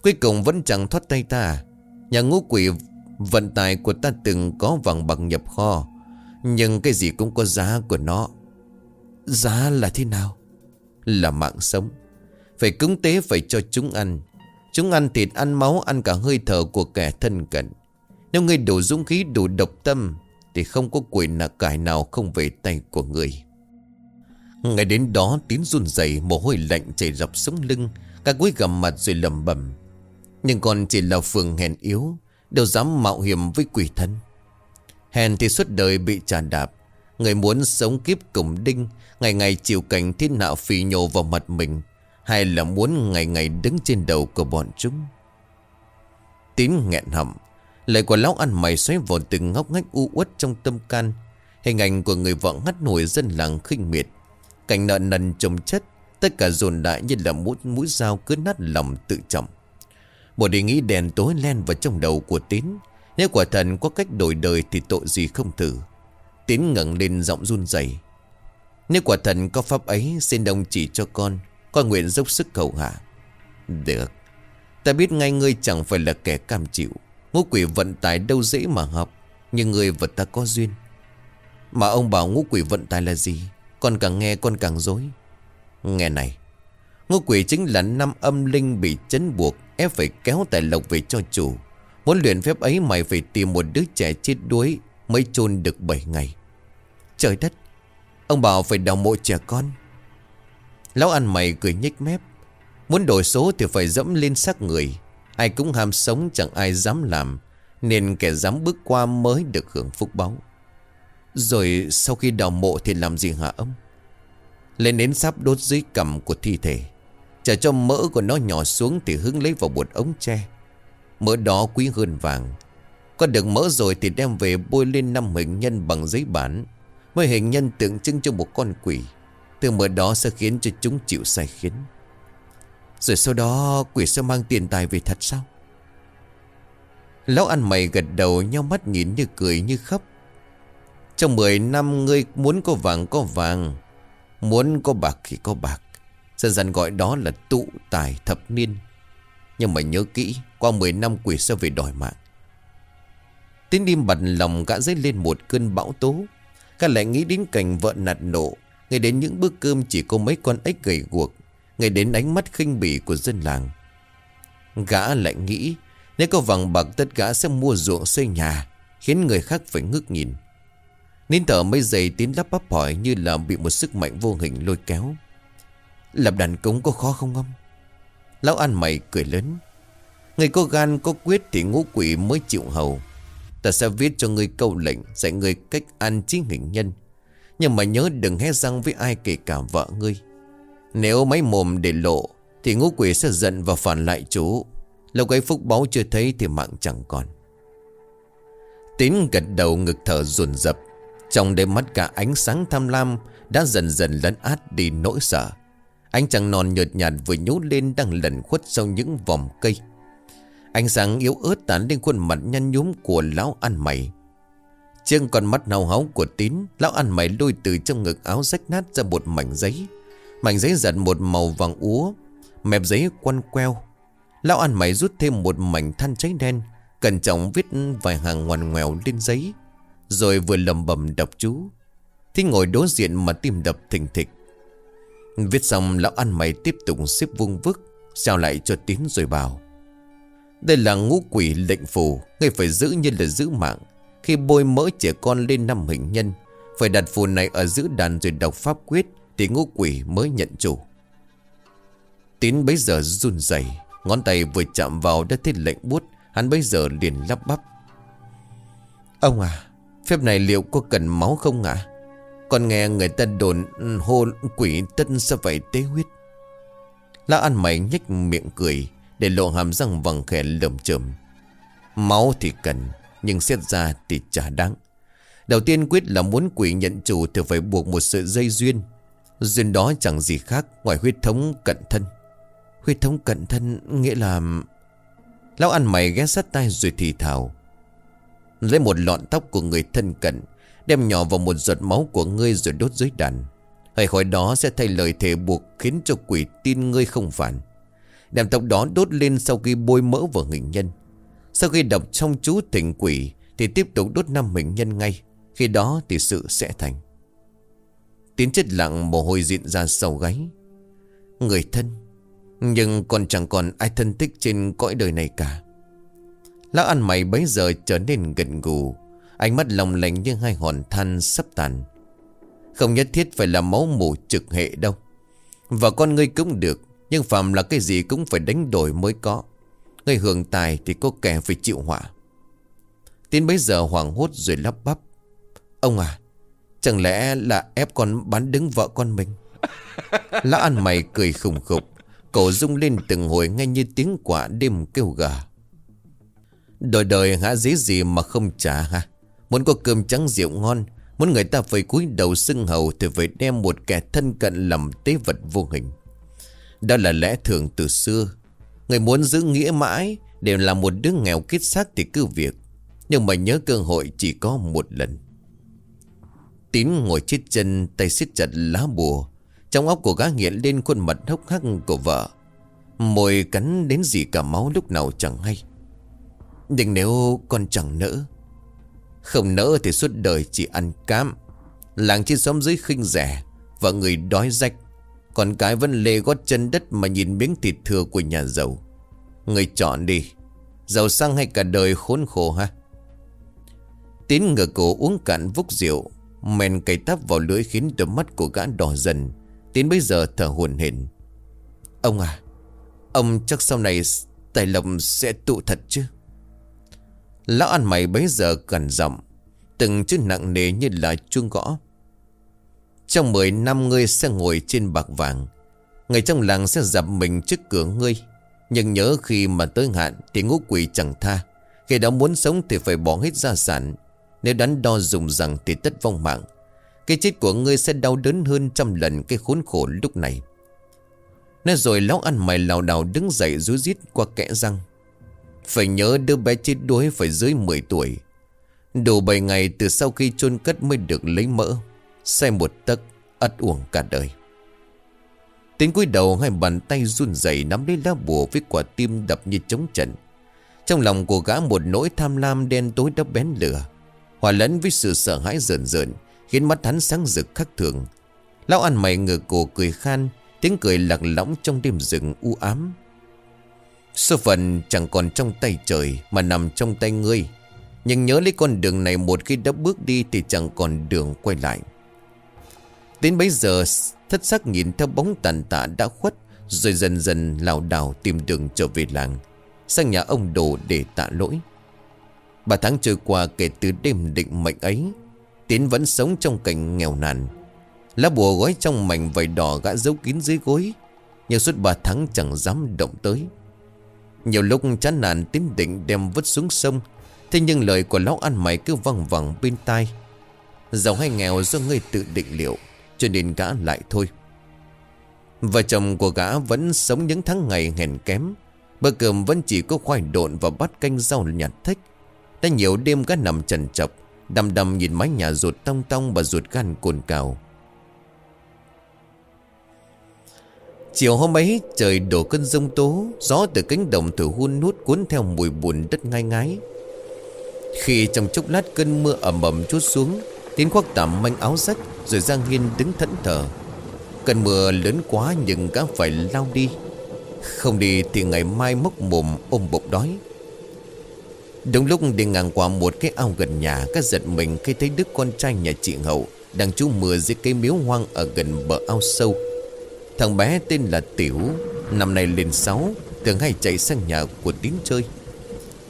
Cuối cùng vẫn chẳng thoát tay ta. Nhà ngũ quỷ vận tài của ta từng có vàng bạc nhập kho, Nhưng cái gì cũng có giá của nó. Giá là thế nào? Là mạng sống. Phải cúng tế phải cho chúng ăn. Chúng ăn thịt, ăn máu, ăn cả hơi thở của kẻ thân cận. Nếu ngươi đủ dũng khí, đủ độc tâm, Thì không có quỷ nạc cải nào không về tay của người Ngày đến đó tín run rẩy, mồ hôi lạnh chảy dọc sống lưng các gối gầm mặt rồi lầm bẩm. Nhưng còn chỉ là phường hèn yếu Đâu dám mạo hiểm với quỷ thân. Hèn thì suốt đời bị trà đạp, Người muốn sống kiếp cùng đinh, Ngày ngày chịu cảnh thiên hạ phì nhổ vào mặt mình, Hay là muốn ngày ngày đứng trên đầu của bọn chúng. Tín nghẹn họng, Lời của lão ăn mày xoáy vào từng ngóc ngách u uất trong tâm can. Hình ảnh của người vợ ngắt nổi dân làng khinh miệt Cảnh nợ nần chồng chất Tất cả dồn đại như là mũi, mũi dao cứ nát lòng tự trọng. Một ý nghĩ đèn tối len vào trong đầu của Tín. Nếu quả thần có cách đổi đời Thì tội gì không thử. Tín ngẩng lên giọng run rẩy. Nếu quả thần có pháp ấy Xin đồng chỉ cho con Con nguyện dốc sức cầu hạ. Được. Ta biết ngay ngươi chẳng phải là kẻ cam chịu. Ngũ quỷ vận tải đâu dễ mà học Nhưng ngươi và ta có duyên. Mà ông bảo ngũ quỷ vận tải là gì? Con càng nghe con càng dối Nghe này Ngô quỷ chính là năm âm linh bị chấn buộc, Ép phải kéo tài lộc về cho chủ. Muốn luyện phép ấy mày phải tìm một đứa trẻ chết đuối Mới chôn được 7 ngày. Trời đất, Ông bảo phải đào mộ trẻ con. Lão ăn mày cười nhếch mép. Muốn đổi số thì phải dẫm lên xác người. Ai cũng ham sống chẳng ai dám làm, Nên kẻ dám bước qua mới được hưởng phúc báu rồi sau khi đào mộ thì làm gì hả ông? Lên đến sắp đốt dưới cầm của thi thể. Chờ cho mỡ của nó nhỏ xuống Thì hứng lấy vào một ống tre. Mỡ đó quý hơn vàng. Có được mỡ rồi thì đem về bôi lên năm hình nhân bằng giấy bản. Mỗi hình nhân tượng trưng cho một con quỷ. Từ mỡ đó sẽ khiến cho chúng chịu sai khiến. Rồi sau đó quỷ sẽ mang tiền tài về thật sao? Lão ăn mày gật đầu, nhau mắt nhìn như cười như khóc trong 10 năm ngươi muốn có vàng có vàng. Muốn có bạc thì có bạc. Dân dần gọi đó là tụ tài thập niên. Nhưng mà nhớ kỹ, Qua 10 năm quỷ sẽ về đòi mạng. Tiến đêm bật lòng gã dấy lên một cơn bão tố. Gã lại nghĩ đến cảnh vợ nạt nộ. Ngay đến những bữa cơm chỉ có mấy con ếch gầy guộc. Ngay đến ánh mắt khinh bỉ của dân làng. Gã lại nghĩ, Nếu có vàng bạc, tất gã sẽ mua ruộng xây nhà, Khiến người khác phải ngước nhìn. Nín thở mấy giây tín lắp bắp hỏi như là bị một sức mạnh vô hình lôi kéo. Lập đàn cống có khó không ông? Lão ăn mày cười lớn. Người có gan, có quyết thì ngũ quỷ mới chịu hầu. Ta sẽ viết cho người câu lệnh, dạy người cách ăn trí hình nhân. Nhưng mà nhớ đừng hé răng với ai kể cả vợ ngươi. Nếu mấy mồm để lộ, thì ngũ quỷ sẽ giận và phản lại chú. Lâu cái phúc báo chưa thấy thì mạng chẳng còn. Tín gật đầu ngực thở ruồn rập trong đôi mắt cả ánh sáng tham lam Đã dần dần lấn át đi nỗi sợ. Ánh trăng non nhợt nhạt vừa nhú lên Đang lẩn khuất sau những vòng cây. Ánh sáng yếu ớt tán lên khuôn mặt nhăn nhúm của lão ăn mày. Trên con mắt hào háo của tín, Lão ăn mày lôi từ trong ngực áo rách nát ra một mảnh giấy. Mảnh giấy giật một màu vàng úa Mẹp giấy quăn queo. Lão ăn mày rút thêm một mảnh than cháy đen, Cẩn trọng viết vài hàng ngoằn ngoèo lên giấy rồi vừa lầm bầm đọc chú. Thì ngồi đối diện mà tim đập thình thịch. Viết xong, lão ăn mày tiếp tục xếp vuông vức Sao lại cho tín rồi bảo. Đây là ngũ quỷ lệnh phù, Ngươi phải giữ như là giữ mạng. Khi bôi mỡ trẻ con lên năm hình nhân, Phải đặt phù này ở giữa đàn rồi đọc pháp quyết, Thì ngũ quỷ mới nhận chủ. Tín bấy giờ run rẩy, Ngón tay vừa chạm vào đã thấy lệnh bút, Hắn bấy giờ liền lắp bắp. Ông à Phép này liệu có cần máu không ạ? Còn nghe người ta đồn ừ, hô quỷ tân sẽ phải tế huyết. Lão ăn mày nhếch miệng cười, Để lộ hàm răng vằng khẽ lầm chầm Máu thì cần, Nhưng xét ra thì chả đáng. Đầu tiên quyết là muốn quỷ nhận chủ Thì phải buộc một sợi dây duyên. Duyên đó chẳng gì khác Ngoài huyết thống cận thân. Huyết thống cận thân nghĩa là Lão ăn mày ghé sát tay rồi thì thào. Lấy một lọn tóc của người thân cận, Đem nhỏ vào một giọt máu của ngươi rồi đốt dưới đàn. Hơi khỏi đó sẽ thay lời thề buộc Khiến cho quỷ tin ngươi không phản. Đem tóc đó đốt lên sau khi bôi mỡ vào hình nhân. Sau khi đọc trong chú thỉnh quỷ Thì tiếp tục đốt năm hình nhân ngay, Khi đó thì sự sẽ thành. Tiến chết lặng mồ hôi diện ra sau gáy. Người thân, Nhưng còn chẳng còn ai thân thích trên cõi đời này cả. Lão ăn mày bấy giờ trở nên gần gù. Ánh mắt lòng lành như hai hòn than sắp tàn. Không nhất thiết phải là máu mù trực hệ đâu. Và con ngươi cũng được, Nhưng phạm là cái gì cũng phải đánh đổi mới có. Người hưởng tài thì có kẻ phải chịu họa. Tiến bấy giờ hoảng hốt rồi lắp bắp. Ông à Chẳng lẽ là ép con bán đứng vợ con mình? Lão ăn mày cười khủng khục, Cổ rung lên từng hồi ngay như tiếng quả đêm kêu gà. Đời đời hả dí gì mà không trả ha Muốn có cơm trắng rượu ngon, Muốn người ta phải cúi đầu xưng hầu Thì phải đem một kẻ thân cận làm tế vật vô hình. Đó là lẽ thường từ xưa. Người muốn giữ nghĩa mãi, Đều là một đứa nghèo kết xác thì cứ việc. Nhưng mà nhớ cơ hội chỉ có một lần. Tín ngồi chết chân, Tay siết chặt lá bùa. Trong óc của gã nghiện lên khuôn mặt hốc hắc của vợ. Môi cắn đến gì cả máu lúc nào chẳng hay. Nhưng nếu con chẳng nỡ, Không nỡ thì suốt đời chỉ ăn cám. Làng trên xóm dưới khinh rẻ Và người đói rách. Còn cái vẫn lê gót chân đất Mà nhìn miếng thịt thừa của nhà giàu. Người chọn đi, Giàu sang hay cả đời khốn khổ ha? Tín ngửa cổ uống cạn vúc rượu, Men cày tắp vào lưỡi khiến đôi mắt của gã đỏ dần. Tín bây giờ thở hồn hển. Ông à Ông chắc sau này tài lộc sẽ tụ thật chứ? Lão ăn mày bấy giờ cẩn giọng, Từng chữ nặng nề như là chuông gõ. Trong 10 năm ngươi sẽ ngồi trên bạc vàng, Người trong làng sẽ dập mình trước cửa ngươi. Nhưng nhớ khi mà tới hạn Thì ngũ quỷ chẳng tha, Khi đó muốn sống thì phải bỏ hết gia sản. Nếu đắn đo dùng rằng thì tất vong mạng, Cái chết của ngươi sẽ đau đớn hơn trăm lần Cái khốn khổ lúc này. Nói rồi lão ăn mày lào đào đứng dậy rú rít qua kẽ răng. Phải nhớ đứa bé chết đuối phải dưới 10 tuổi. Đủ 7 ngày từ sau khi chôn cất mới được lấy mỡ Xe một tấc, ắt uổng cả đời. Tiến cúi đầu hai bàn tay run rẩy nắm lấy lá bùa với quả tim đập như trống trận. Trong lòng của gã một nỗi tham lam đen tối đã bén lửa, Hòa lẫn với sự sợ hãi rợn rợn, Khiến mắt hắn sáng rực khắc thường. Lão ăn mày ngửa cổ cười khan, Tiếng cười lạc lõng trong đêm rừng u ám. Số phận chẳng còn trong tay trời Mà nằm trong tay ngươi. Nhưng nhớ lấy con đường này một khi đã bước đi Thì chẳng còn đường quay lại. Đến bấy giờ, Thất sắc nhìn theo bóng tàn tạ đã khuất, Rồi dần dần lảo đảo tìm đường trở về làng, Sang nhà ông đồ để tạ lỗi. Ba tháng trôi qua kể từ đêm định mệnh ấy, Tiến vẫn sống trong cảnh nghèo nàn. Lá bùa gói trong mảnh vải đỏ gã giấu kín dưới gối, Nhưng suốt ba tháng chẳng dám động tới. Nhiều lúc chán nản tiến định đem vứt xuống sông, Thế nhưng lời của lão ăn mày cứ văng vẳng bên tai. Giàu hay nghèo do ngươi tự định liệu, Cho nên gã lại thôi. Vợ chồng của gã vẫn sống những tháng ngày hèn kém, Bữa cơm vẫn chỉ có khoai độn và bát canh rau nhạt thích Đã nhiều đêm gã nằm trần chọc Đầm đầm nhìn mái nhà ruột tong tong và ruột gan cồn cào. Chiều hôm ấy, trời đổ cơn rông tố, Gió từ cánh đồng thử hun nút cuốn theo mùi buồn đất ngai ngái. Khi trong chốc lát cơn mưa ẩm ẩm chút xuống Tiến khoác tạm manh áo rách Rồi Giang Hiên đứng thẫn thờ. Cơn mưa lớn quá nhưng gã phải lao đi. Không đi thì ngày mai mốc mồm ôm bụng đói. Đúng lúc đi ngang qua một cái ao gần nhà Các giật mình khi thấy đứa con trai nhà chị Hậu Đang trú mưa dưới cây miếu hoang ở gần bờ ao sâu. Thằng bé tên là Tiểu. Năm nay lên 6 Thường hay chạy sang nhà của Tín chơi.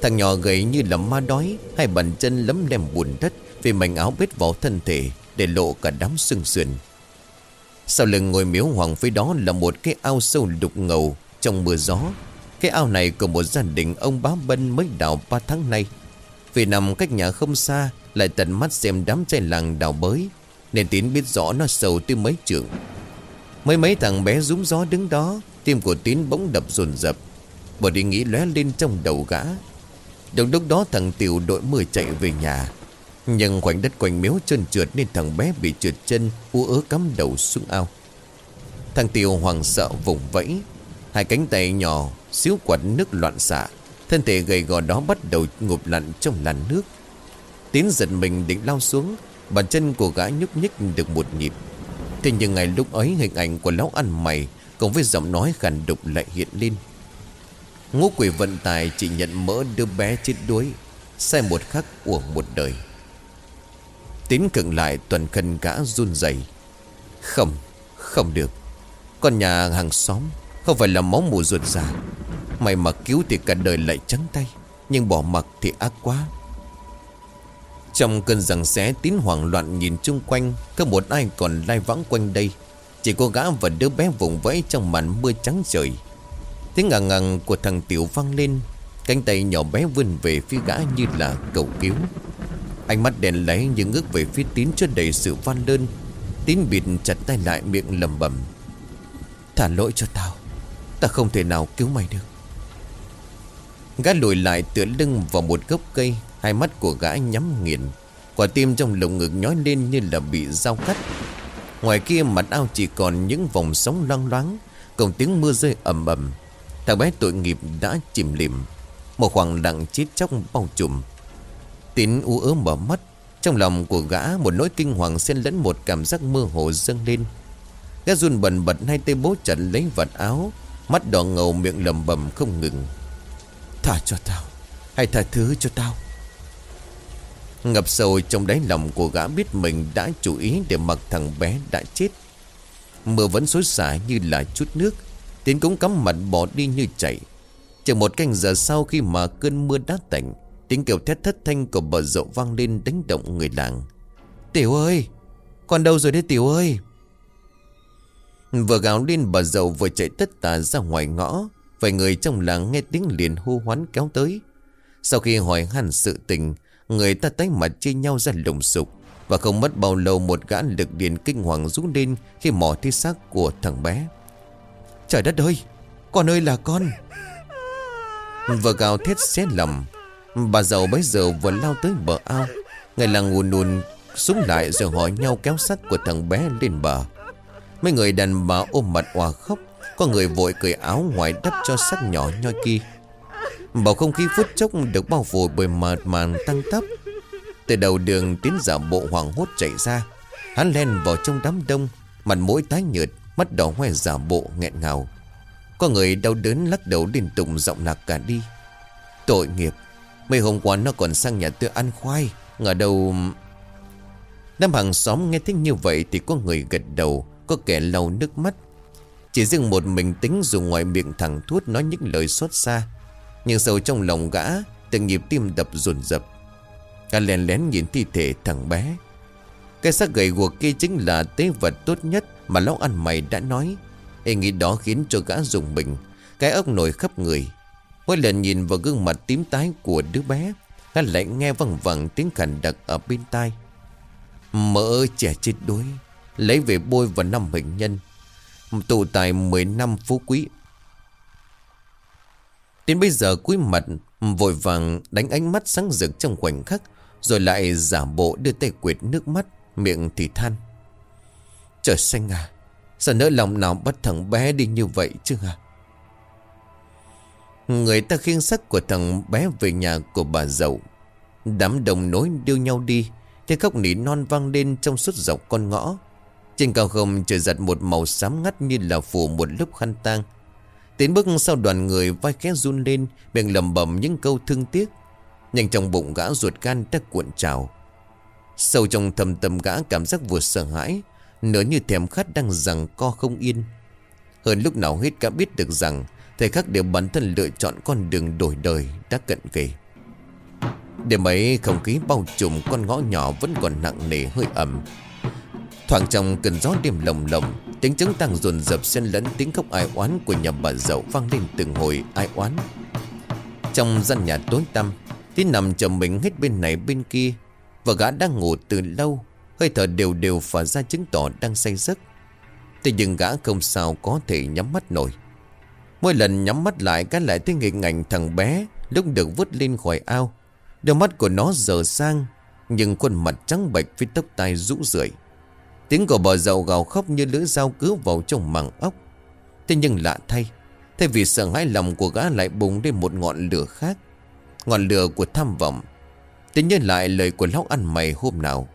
Thằng nhỏ gầy như là ma đói, Hai bàn chân lấm lem bùn đất, Vì mảnh áo bết vào thân thể, Để lộ cả đám sưng sườn. Sau lưng ngôi miếu hoàng phía đó là một cái ao sâu đục ngầu, Trong mưa gió. Cái ao này của một gia đình ông bá bân mới đào 3 tháng nay. Vì nằm cách nhà không xa, Lại tận mắt xem đám trai làng đào bới, Nên Tín biết rõ nó sâu tới mấy trường Mấy mấy thằng bé rúng gió đứng đó, Tim của Tín bỗng đập dồn dập. Bởi đi nghĩ lóe lên trong đầu gã. Đồng lúc đó thằng Tiểu đội mưa chạy về nhà. Nhưng khoảnh đất quanh miếu trơn trượt Nên thằng bé bị trượt chân, U ớ cắm đầu xuống ao. Thằng Tiểu hoàng sợ vùng vẫy. Hai cánh tay nhỏ, Xíu quạt nước loạn xạ. Thân thể gầy gò đó bắt đầu ngụp lặn trong làn nước. Tín giật mình định lao xuống. Bàn chân của gã nhúc nhích được một nhịp. Thế nhưng ngày lúc ấy hình ảnh của lão ăn mày Cùng với giọng nói khàn đục lại hiện lên. Ngũ quỷ vận tài chỉ nhận mỡ đứa bé chết đuối Sai một khắc của một đời. Tín cận lại tuần khân gã run rẩy. Không, không được. Con nhà hàng xóm Không phải là máu mù ruột già. Mày mà cứu thì cả đời lại trắng tay Nhưng bỏ mặc thì ác quá. Trong cơn giằng xé, tín hoảng loạn nhìn chung quanh, Có một ai còn lai vãng quanh đây. Chỉ có gã và đứa bé vùng vẫy trong màn mưa trắng trời. Tiếng ngằng ngằng của thằng Tiểu vang lên. Cánh tay nhỏ bé vươn về phía gã như là cầu cứu. Ánh mắt đèn lấy nhưng ngước về phía tín cho đầy sự van đơn Tín bịt chặt tay lại miệng lầm bầm Thả lỗi cho tao. Ta không thể nào cứu mày được. Gã lùi lại tựa lưng vào một gốc cây. Hai mắt của gã nhắm nghiền. Quả tim trong lồng ngực nhói lên như là bị dao cắt. Ngoài kia mặt ao chỉ còn những vòng sóng loang loáng, Cùng tiếng mưa rơi ầm ầm. Thằng bé tội nghiệp đã chìm lìm Một khoảng lặng chết chóc bao trùm. Tín u ớ mở mắt. Trong lòng của gã, một nỗi kinh hoàng xen lẫn một cảm giác mơ hồ dâng lên. Gã run bần bật hai tay bố chặt lấy vật áo. Mắt đỏ ngầu miệng lầm bầm không ngừng. Thả cho tao. Hãy tha thứ cho tao. Ngập sâu trong đáy lòng của gã biết mình đã chú ý để mặc thằng bé đã chết. Mưa vẫn xối xả như là chút nước. Tiến cũng cắm mặt bỏ đi như chạy. Chừng một canh giờ sau khi mà cơn mưa đã tạnh, Tiếng kêu thét thất thanh của bờ rộ vang lên đánh động người làng. Tiểu ơi Còn đâu rồi đấy Tiểu ơi? Vừa gào lên bà dậu vừa chạy tất tà ra ngoài ngõ. Vài người trong làng nghe tiếng liền hô hoán kéo tới. Sau khi hỏi hẳn sự tình Người ta tái mặt chia nhau ra lùng sục. Và không mất bao lâu, một gã lực điện kinh hoàng rú lên Khi mò thấy xác của thằng bé. Trời đất ơi! Con ơi là con! Vừa gào thét xé lầm Bà giàu bấy giờ vừa lao tới bờ ao. Người làng ùn ùn Súng lại rồi hỏi nhau kéo sắt của thằng bé lên bờ. Mấy người đàn bà ôm mặt hòa khóc. Có người vội cởi áo ngoài đắp cho sắt nhỏ nhoi kia. Bầu không khí phút chốc được bao phủ bởi mạt màn tăng tấp Từ đầu đường tiến giả bộ hoàng hốt chạy ra, Hắn len vào trong đám đông, Mặt mũi tái nhợt, Mắt đỏ hoe giả bộ nghẹn ngào. Có người đau đớn lắc đầu liên tục giọng nạc cả đi. Tội nghiệp, Mấy hôm qua nó còn sang nhà tôi ăn khoai, Ngờ đâu Đám hàng xóm nghe thích như vậy Thì có người gật đầu, Có kẻ lau nước mắt. Chỉ riêng một mình tính dù ngoài miệng thẳng thuốc Nói những lời xót xa nhưng sâu trong lòng gã, Từng nhịp tim đập dồn dập. Gã lén lén nhìn thi thể thằng bé. Cái xác gầy guộc kia chính là tế vật tốt nhất Mà lão ăn mày đã nói. Ý nghĩ đó khiến cho gã dùng mình, Cái ốc nổi khắp người. Mỗi lần nhìn vào gương mặt tím tái của đứa bé, Gã lại nghe văng vẳng tiếng khẳng đặc ở bên tai. Mỡ trẻ chết đuối, Lấy về bôi vào năm bệnh nhân. Tụ tài 10 năm phú quý Đến bây giờ cúi mặt, Vội vàng đánh ánh mắt sáng rực trong khoảnh khắc, Rồi lại giả bộ đưa tay quệt nước mắt, Miệng thì than. Trời xanh à Sao nỡ lòng nào bắt thằng bé đi như vậy chứ à Người ta khiêng xác của thằng bé về nhà của bà giàu Đám đồng nối đưa nhau đi Thế khóc nỉ non vang lên trong suốt dọc con ngõ. Trên cao không trời giặt một màu xám ngắt như là phủ một lớp khăn tang. Tiến bước sau đoàn người vai khẽ run lên, Miệng lầm bầm những câu thương tiếc. Nhanh trong bụng gã ruột gan đã cuộn trào. Sâu trong thầm tâm gã cảm giác vừa sợ hãi Nửa như thèm khát đang rằng co không yên. Hơn lúc nào hết gã biết được rằng, Thời khắc để bản thân lựa chọn con đường đổi đời đã cận kề. Đêm ấy, không khí bao trùm con ngõ nhỏ vẫn còn nặng nề, hơi ẩm. Thoảng trong cơn gió đêm lồng lồng Tiếng trống tăng dồn dập xen lẫn tiếng khóc ai oán Của nhà bà dậu vang lên từng hồi ai oán. Trong gian nhà tối tăm Tín nằm chầm mình hết bên này bên kia, Và gã đang ngủ từ lâu, Hơi thở đều đều phả ra chứng tỏ đang say giấc. Thế nhưng gã không sao có thể nhắm mắt nổi. Mỗi lần nhắm mắt lại, Gã lại thấy hình ảnh thằng bé Lúc được vứt lên khỏi ao. Đôi mắt của nó dở sang, Nhưng khuôn mặt trắng bệch với tóc tai rũ rượi. Tiếng của bò dậu gào khóc như lưỡi dao cứu vào trong màng ốc. Thế nhưng lạ thay Thay vì sợ hãi lòng của gã lại bùng lên một ngọn lửa khác. Ngọn lửa của tham vọng. Thế nhớ lại lời của lão ăn mày hôm nào.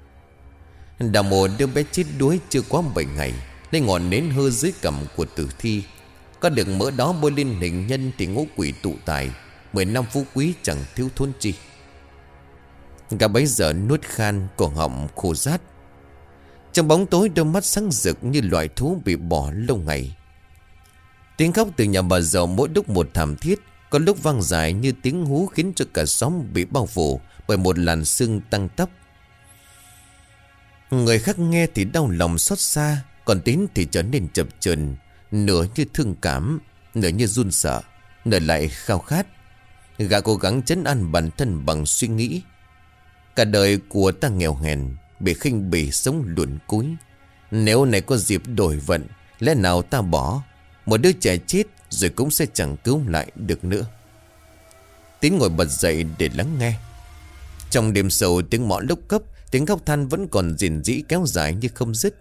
Đào mồ đưa bé chết đuối chưa quá 7 ngày Lên ngọn nến hơ dưới cầm của tử thi. Có được mỡ đó bôi lên hình nhân Thì ngũ quỷ tụ tài, Mười năm phú quý chẳng thiếu thốn chi. Gã bấy giờ nuốt khan Cổ họng khô rát trong bóng tối đôi mắt sáng rực Như loại thú bị bỏ lâu ngày. Tiếng khóc từ nhà bà giàu Mỗi lúc một thảm thiết, Có lúc vang dài như tiếng hú Khiến cho cả xóm bị bao phủ Bởi một làn sương tăng tấp Người khác nghe thì đau lòng xót xa, Còn tín thì trở nên chập chờn, Nửa như thương cảm, Nửa như run sợ, Nửa lại khao khát. Gã cố gắng chấn an bản thân bằng suy nghĩ. Cả đời của ta nghèo hèn Bị khinh bỉ sống luồn cúi. Nếu này có dịp đổi vận, Lẽ nào ta bỏ? Một đứa trẻ chết Rồi cũng sẽ chẳng cứu lại được nữa. Tín ngồi bật dậy để lắng nghe. Trong đêm sâu tiếng mõ lúc cấp, Tiếng khóc than vẫn còn rìn rĩ kéo dài như không dứt.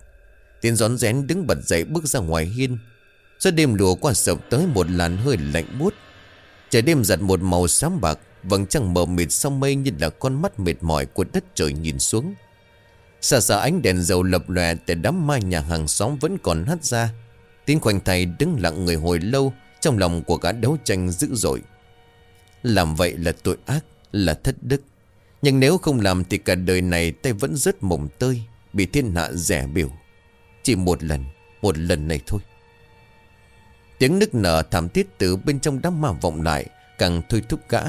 Tiến gión rén đứng bật dậy bước ra ngoài hiên. Gió đêm lùa qua sập tới một làn hơi lạnh buốt. Trời đêm giặt một màu xám bạc, Vầng trăng mờ mịt sau mây như là con mắt mệt mỏi của đất trời nhìn xuống. Xa xa ánh đèn dầu lập lòe Tại đám mai nhà hàng xóm vẫn còn hắt ra. Tiếng khoanh thầy đứng lặng người hồi lâu, Trong lòng của cả đấu tranh dữ dội. Làm vậy là tội ác, Là thất đức. Nhưng nếu không làm thì cả đời này tay vẫn rất mộng tơi, Bị thiên hạ rẻ biểu. Chỉ một lần Một lần này thôi. Tiếng nức nở thảm thiết từ bên trong đám ma vọng lại, Càng thôi thúc gã.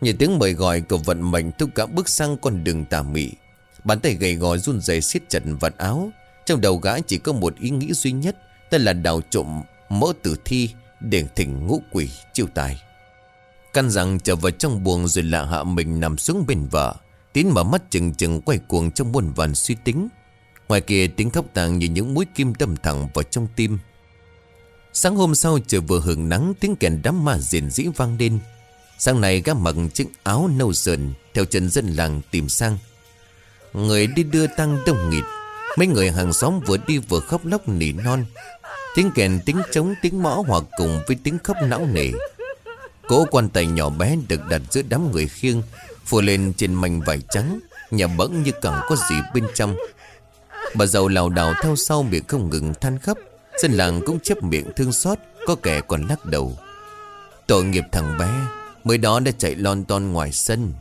Như tiếng mời gọi của vận mệnh, thúc gã bước sang con đường tà mị. Bàn tay gầy gò run rẩy siết chặt vật áo. Trong đầu gã chỉ có một ý nghĩ duy nhất Đó là đào trộm mỡ tử thi Để thỉnh ngũ quỷ chiêu tài. Căn rằng trở vào trong buồng rồi lạ hạ mình nằm xuống bên vợ. Tín mở mắt chừng chừng quay cuồng trong muôn vàn suy tính. Ngoài kia, tiếng khóc tàng như những mũi kim đâm thẳng vào trong tim. Sáng hôm sau, trời vừa hưởng nắng, tiếng kèn đám ma diện dĩ vang lên. Sáng nay, gã mặc chiếc áo nâu sờn, Theo chân dân làng tìm sang. Người đi đưa tăng đông nghịt. Mấy người hàng xóm vừa đi vừa khóc lóc nỉ non. Tiếng kèn, tiếng trống, tiếng mõ hòa cùng với tiếng khóc não nề Cỗ quan tài nhỏ bé được đặt giữa đám người khiêng, Phủ lên trên mảnh vải trắng, Nhà bẫng như chẳng có gì bên trong. Bà giàu lào đảo theo sau miệng không ngừng than khóc, Dân làng cũng chấp miệng thương xót, Có kẻ còn lắc đầu. Tội nghiệp thằng bé, Mới đó đã chạy lon ton ngoài sân.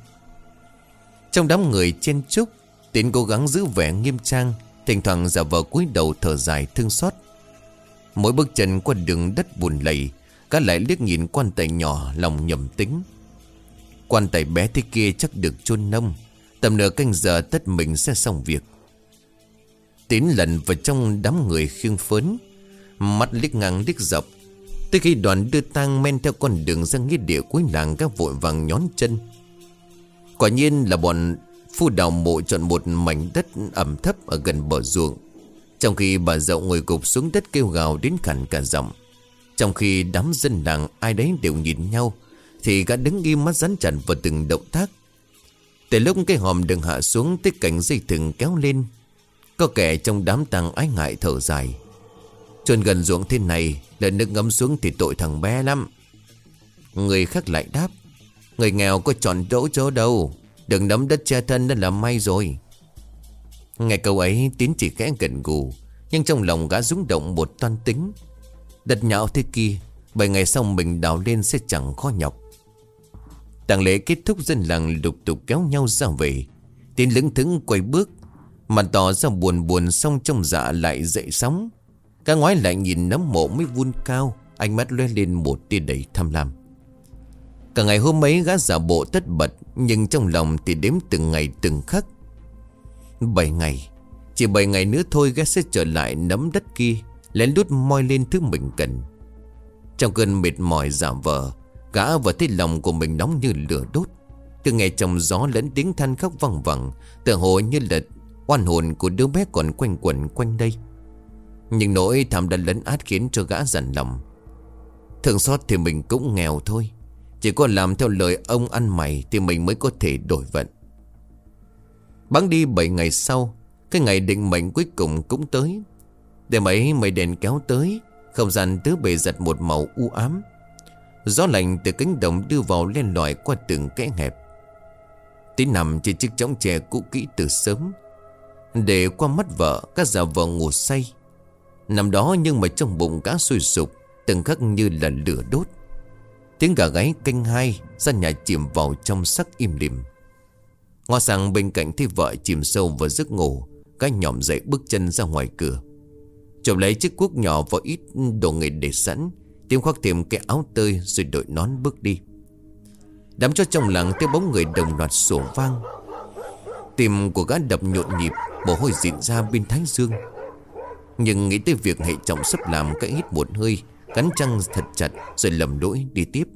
Trong đám người chen chúc Tiến cố gắng giữ vẻ nghiêm trang, Thỉnh thoảng giả vờ cúi đầu thở dài thương xót. Mỗi bước chân qua đường đất buồn lầy Cá lại liếc nhìn quan tài nhỏ lòng nhầm tính. Quan tài bé thế kia chắc được chôn nông, Tầm nửa canh giờ tất mình sẽ xong việc. Tín lần vào trong đám người khiêng phớn Mắt liếc ngang liếc dọc. Tới khi đoàn đưa tang men theo con đường ra nghĩa địa cuối làng các vội vàng nhón chân. Quả nhiên là bọn phu đào mộ chọn một mảnh đất ẩm thấp ở gần bờ ruộng. Trong khi bà dậu ngồi gục xuống đất kêu gào đến khẳng cả giọng. Trong khi đám dân làng ai đấy đều nhìn nhau, Thì gã đứng im mắt rắn chặt vào từng động tác. Từ lúc cái hòm đừng hạ xuống Tới cảnh dây thừng kéo lên, Có kẻ trong đám tăng ái ngại thở dài. Chuồn gần ruộng thế này Lần nước ngấm xuống thì tội thằng bé lắm. Người khác lại đáp, Người nghèo có chọn đỗ chỗ đâu? Đừng nắm đất che thân đã là may rồi. Nghe câu ấy Tín chỉ khẽ gần gù, Nhưng trong lòng gã rung động một toan tính. Đặt nhạo thế kia, Bảy ngày sau mình đào lên sẽ chẳng khó nhọc. Tàng lễ kết thúc, dân làng lục tục kéo nhau ra về. Tín lững thững quay bước, Mặt tỏ ra buồn buồn xong trong dạ lại dậy sóng. Cá ngoái lại nhìn nấm mộ mới vun cao, Ánh mắt lóe lên một tia đầy tham lam. Cả ngày hôm ấy gã giả bộ tất bật, Nhưng trong lòng thì đếm từng ngày từng khắc. Bảy ngày, Chỉ 7 ngày nữa thôi gã sẽ trở lại nấm đất kia, Lén lút moi lên thứ mình cần. Trong cơn mệt mỏi giảm vờ, Gã và thấy lòng của mình nóng như lửa đốt. Từ ngày trong gió lẫn tiếng than khóc văng vẳng, Tựa hồ như là oan hồn của đứa bé còn quanh quẩn quanh đây. Nhưng nỗi thảm đã lấn át khiến cho gã dằn lòng. Thường xót thì mình cũng nghèo thôi. Chỉ có làm theo lời ông ăn mày Thì mình mới có thể đổi vận. Bắn đi 7 ngày sau Cái ngày định mệnh cuối cùng cũng tới. Đêm ấy mây đèn kéo tới Không gian tứ bề giật một màu u ám. Gió lạnh từ cánh đồng đưa vào lên lỏi qua từng kẽ hẹp. Tín nằm trên chiếc chõng tre cũ kỹ từ sớm. Để qua mắt vợ Các già vợ ngủ say. Nằm đó nhưng mà trong bụng cá sôi sụp, Từng khắc như là lửa đốt. Tiếng gà gáy canh hai Gian nhà chìm vào trong sắc im lìm. Ngó sang bên cạnh thấy vợ chìm sâu vào giấc ngủ Cái nhỏm dậy bước chân ra ngoài cửa. Chồng lấy chiếc cuốc nhỏ và ít đồ nghề để sẵn Tiêm khoác thêm cái áo tơi Rồi đội nón bước đi. Đám cho trong làng tiếng bóng người đồng loạt sổ vang. Tim của gã đập nhộn nhịp, Mồ hôi dịn ra bên thái dương. Nhưng nghĩ tới việc hệ trọng sắp làm Cái hít một hơi Cắn trăng thật chặt Rồi lầm lỗi đi tiếp.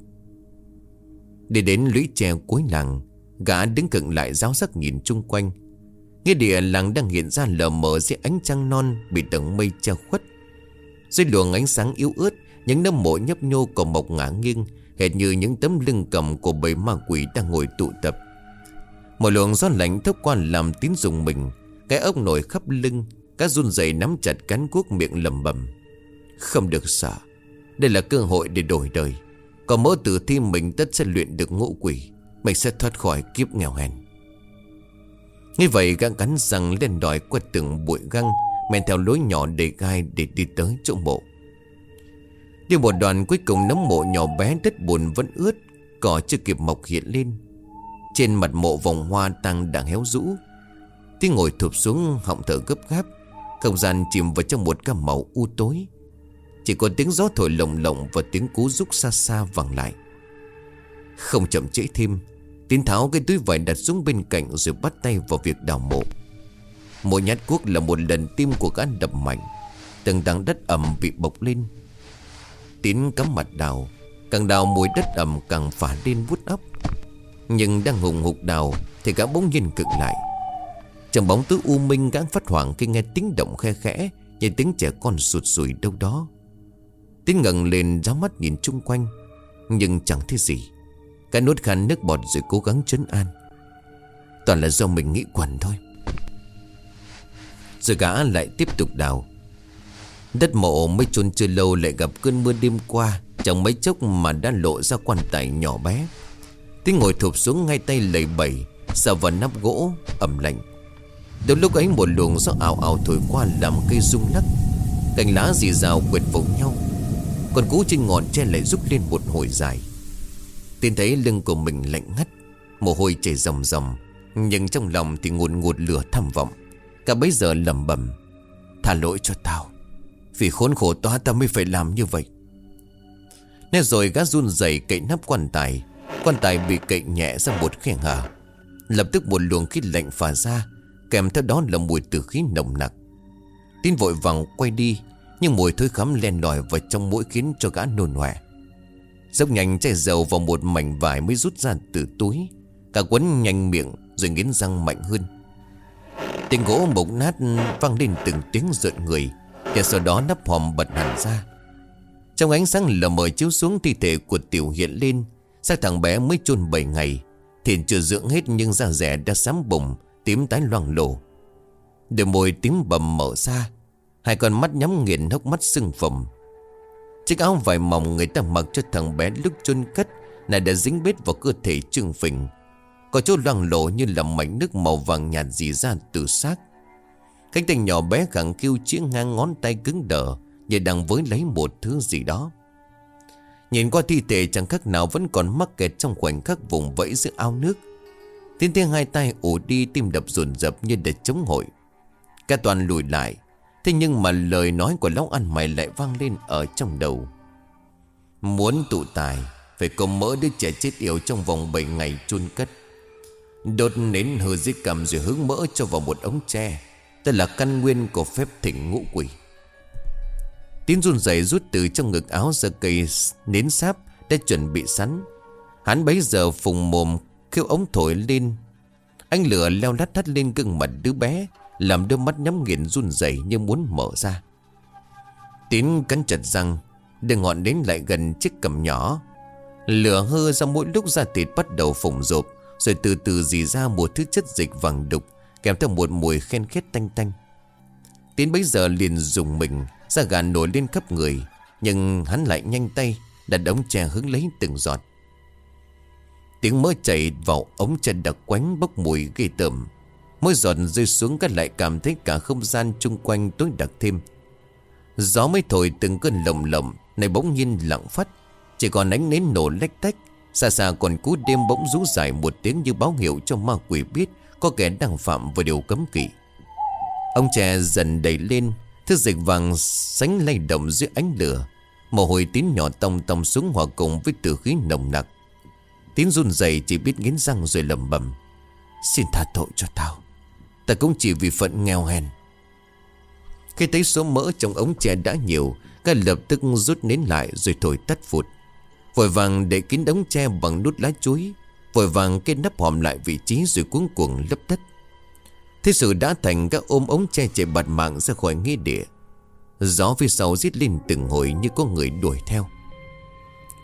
Đi đến lũy tre cuối làng, Gã đứng cận lại giáo sắc nhìn chung quanh. Nghe địa làng đang hiện ra lờ mờ dưới ánh trăng non Bị tầng mây che khuất. Dưới luồng ánh sáng yếu ớt, Những nấm mộ nhấp nhô còn mọc ngả nghiêng, Hệt như những tấm lưng cầm của bầy ma quỷ đang ngồi tụ tập. Một luồng gió lạnh thấp qua làm tín dùng mình, Cái ốc nổi khắp lưng Các run dày nắm chặt cán cuốc miệng lầm bầm. Không được sợ đây là cơ hội để đổi đời. Có mỡ tử thi mình tất sẽ luyện được ngũ quỷ, Mình sẽ thoát khỏi kiếp nghèo hèn. Như vậy, gã cắn răng lên đòi qua từng bụi găng, Men theo lối nhỏ để gai để đi tới chỗ mộ. Đi một đoàn cuối cùng nấm mộ nhỏ bé đất buồn vẫn ướt, Cỏ chưa kịp mọc hiện lên. Trên mặt mộ vòng hoa tăng đang héo rũ. Tiếng ngồi thụp xuống họng thở gấp gáp, Không gian chìm vào trong một cam màu u tối. Chỉ có tiếng gió thổi lồng lộng Và tiếng cú rúc xa xa vẳng lại. Không chậm trễ thêm Tiến tháo cái túi vải đặt xuống bên cạnh Rồi bắt tay vào việc đào mộ. Mỗi nhát cuốc là một lần tim của gã đập mạnh, Từng đằng đất ẩm bị bộc lên. Tín cắm mặt đào, Càng đào mùi đất ẩm càng phả lên vút ấp. Nhưng đang hùng hục đào Thì gã bỗng nhiên cực lại. Trong bóng tối u minh gã phát hoảng Khi nghe tiếng động khe khẽ, Như tiếng trẻ con sụt sùi đâu đó. Tín ngẩng lên giáo mắt nhìn chung quanh. Nhưng chẳng thấy gì. Cái nuốt khăn nước bọt rồi cố gắng trấn an. Toàn là do mình nghĩ quẩn thôi. Rồi gã lại tiếp tục đào. Đất mộ mới chôn chưa lâu lại gặp cơn mưa đêm qua. Chẳng mấy chốc mà đã lộ ra quan tài nhỏ bé. Tiếng ngồi thụp xuống ngay tay lầy bẩy Sờ vào nắp gỗ, ẩm lạnh. Đến lúc ấy một luồng gió ảo ảo thổi qua làm cây rung lắc. Cành lá dì rào quyệt vùng nhau. Còn cú trên ngọn tre lại rút lên một hồi dài. Tiên thấy lưng của mình lạnh ngắt, Mồ hôi chảy ròng ròng, Nhưng trong lòng thì ngùn ngụt lửa tham vọng. Cả bấy giờ lầm bầm Thả lỗi cho tao, vì khốn khổ toa ta mới phải làm như vậy. Nên rồi gã run rẩy cậy nắp quan tài Quan tài bị cậy nhẹ ra một khe hở Lập tức một luồng khí lạnh phả ra, Kèm theo đó là mùi tử khí nồng nặc. Tin vội vàng quay đi nhưng mùi thối khắm len lỏi vào trong mũi khiến cho gã nôn hòe Dốc nhanh chai dầu vào một mảnh vải mới rút ra từ túi. Cả quấn nhanh miệng rồi nghiến răng mạnh hơn. Tiếng gỗ mộc nát vang lên từng tiếng rợn người, Kẻ sau đó nắp hòm bật hẳn ra. Trong ánh sáng lờ mờ chiếu xuống thi thể của Tiểu hiện lên, Xác thằng bé mới chôn 7 ngày Thịt chưa dưỡng hết nhưng da rẻ đã sám bùng Tím tái loang lổ. Đôi môi tím bầm mở ra Hai con mắt nhắm nghiền hốc mắt sưng phồng. Chiếc áo vải mỏng người ta mặc cho thằng bé lúc chôn cất Này đã dính bết vào cơ thể trương phình. Có chỗ loang lổ như là mảnh nước màu vàng nhạt dì ra từ xác. Cánh tay nhỏ bé khẳng kêu chĩa ngang ngón tay cứng đờ Như đang với lấy một thứ gì đó. Nhìn qua thi thể chẳng khác nào vẫn còn mắc kẹt trong khoảnh khắc vùng vẫy giữa ao nước. Tiên tiên hai tay ủ đi tim đập dồn dập như để chống hội. Cả toàn lùi lại. Thế nhưng mà lời nói của lão ăn mày lại vang lên ở trong đầu. Muốn tụ tài, Phải có mỡ đứa trẻ chết yếu trong vòng 7 ngày chôn cất. Đột nến hư dưới cầm rồi hướng mỡ cho vào một ống tre Đây là căn nguyên của phép thỉnh ngũ quỷ. Tiến run rẩy rút từ trong ngực áo ra cây nến sáp Đã chuẩn bị sẵn. Hắn bấy giờ phùng mồm kêu ống thổi lên. Anh lửa leo lát thắt lên gương mặt đứa bé. Làm đôi mắt nhắm nghiền run rẩy như muốn mở ra. Tín cắn chặt răng Đưa ngọn đến lại gần chiếc cầm nhỏ. Lửa hơ ra mỗi lúc da thịt bắt đầu phồng rộp, Rồi từ từ dì ra một thứ chất dịch vàng đục, Kèm theo một mùi khen khét tanh tanh. Tín bấy giờ liền dùng mình, Da gà nổi lên khắp người, Nhưng hắn lại nhanh tay, Đặt ống chè hứng lấy từng giọt. Tiếng mỡ chảy vào ống chân đặc quánh bốc mùi gây tởm. Mỗi giọt rơi xuống các lại cảm thấy cả không gian chung quanh tối đặc thêm. Gió mới thổi từng cơn lồng lộng, Này bỗng nhiên lặng phát. Chỉ còn ánh nến nổ lách tách, Xa xa còn cú đêm bỗng rú dài một tiếng như báo hiệu cho ma quỷ biết Có kẻ đang phạm vào điều cấm kỵ. Ông trẻ dần đầy lên, Thứ dịch vàng sánh lay động dưới ánh lửa. Mồ hôi tín nhỏ tông tông xuống hòa cùng với tử khí nồng nặc. Tín run rẩy chỉ biết nghiến răng rồi lầm bầm Xin tha tội cho tao. Ta cũng chỉ vì phận nghèo hèn. Khi thấy số mỡ trong ống chè đã nhiều Các lập tức rút nến lại rồi thổi tắt phụt. Vội vàng để kín đống tre bằng nút lá chuối, Vội vàng cái nắp hòm lại vị trí rồi cuống cuồng lấp đất. Thế sự đã thành các ôm ống tre chạy bạt mạng ra khỏi nghĩa địa. Gió phía sau rít lên từng hồi như có người đuổi theo.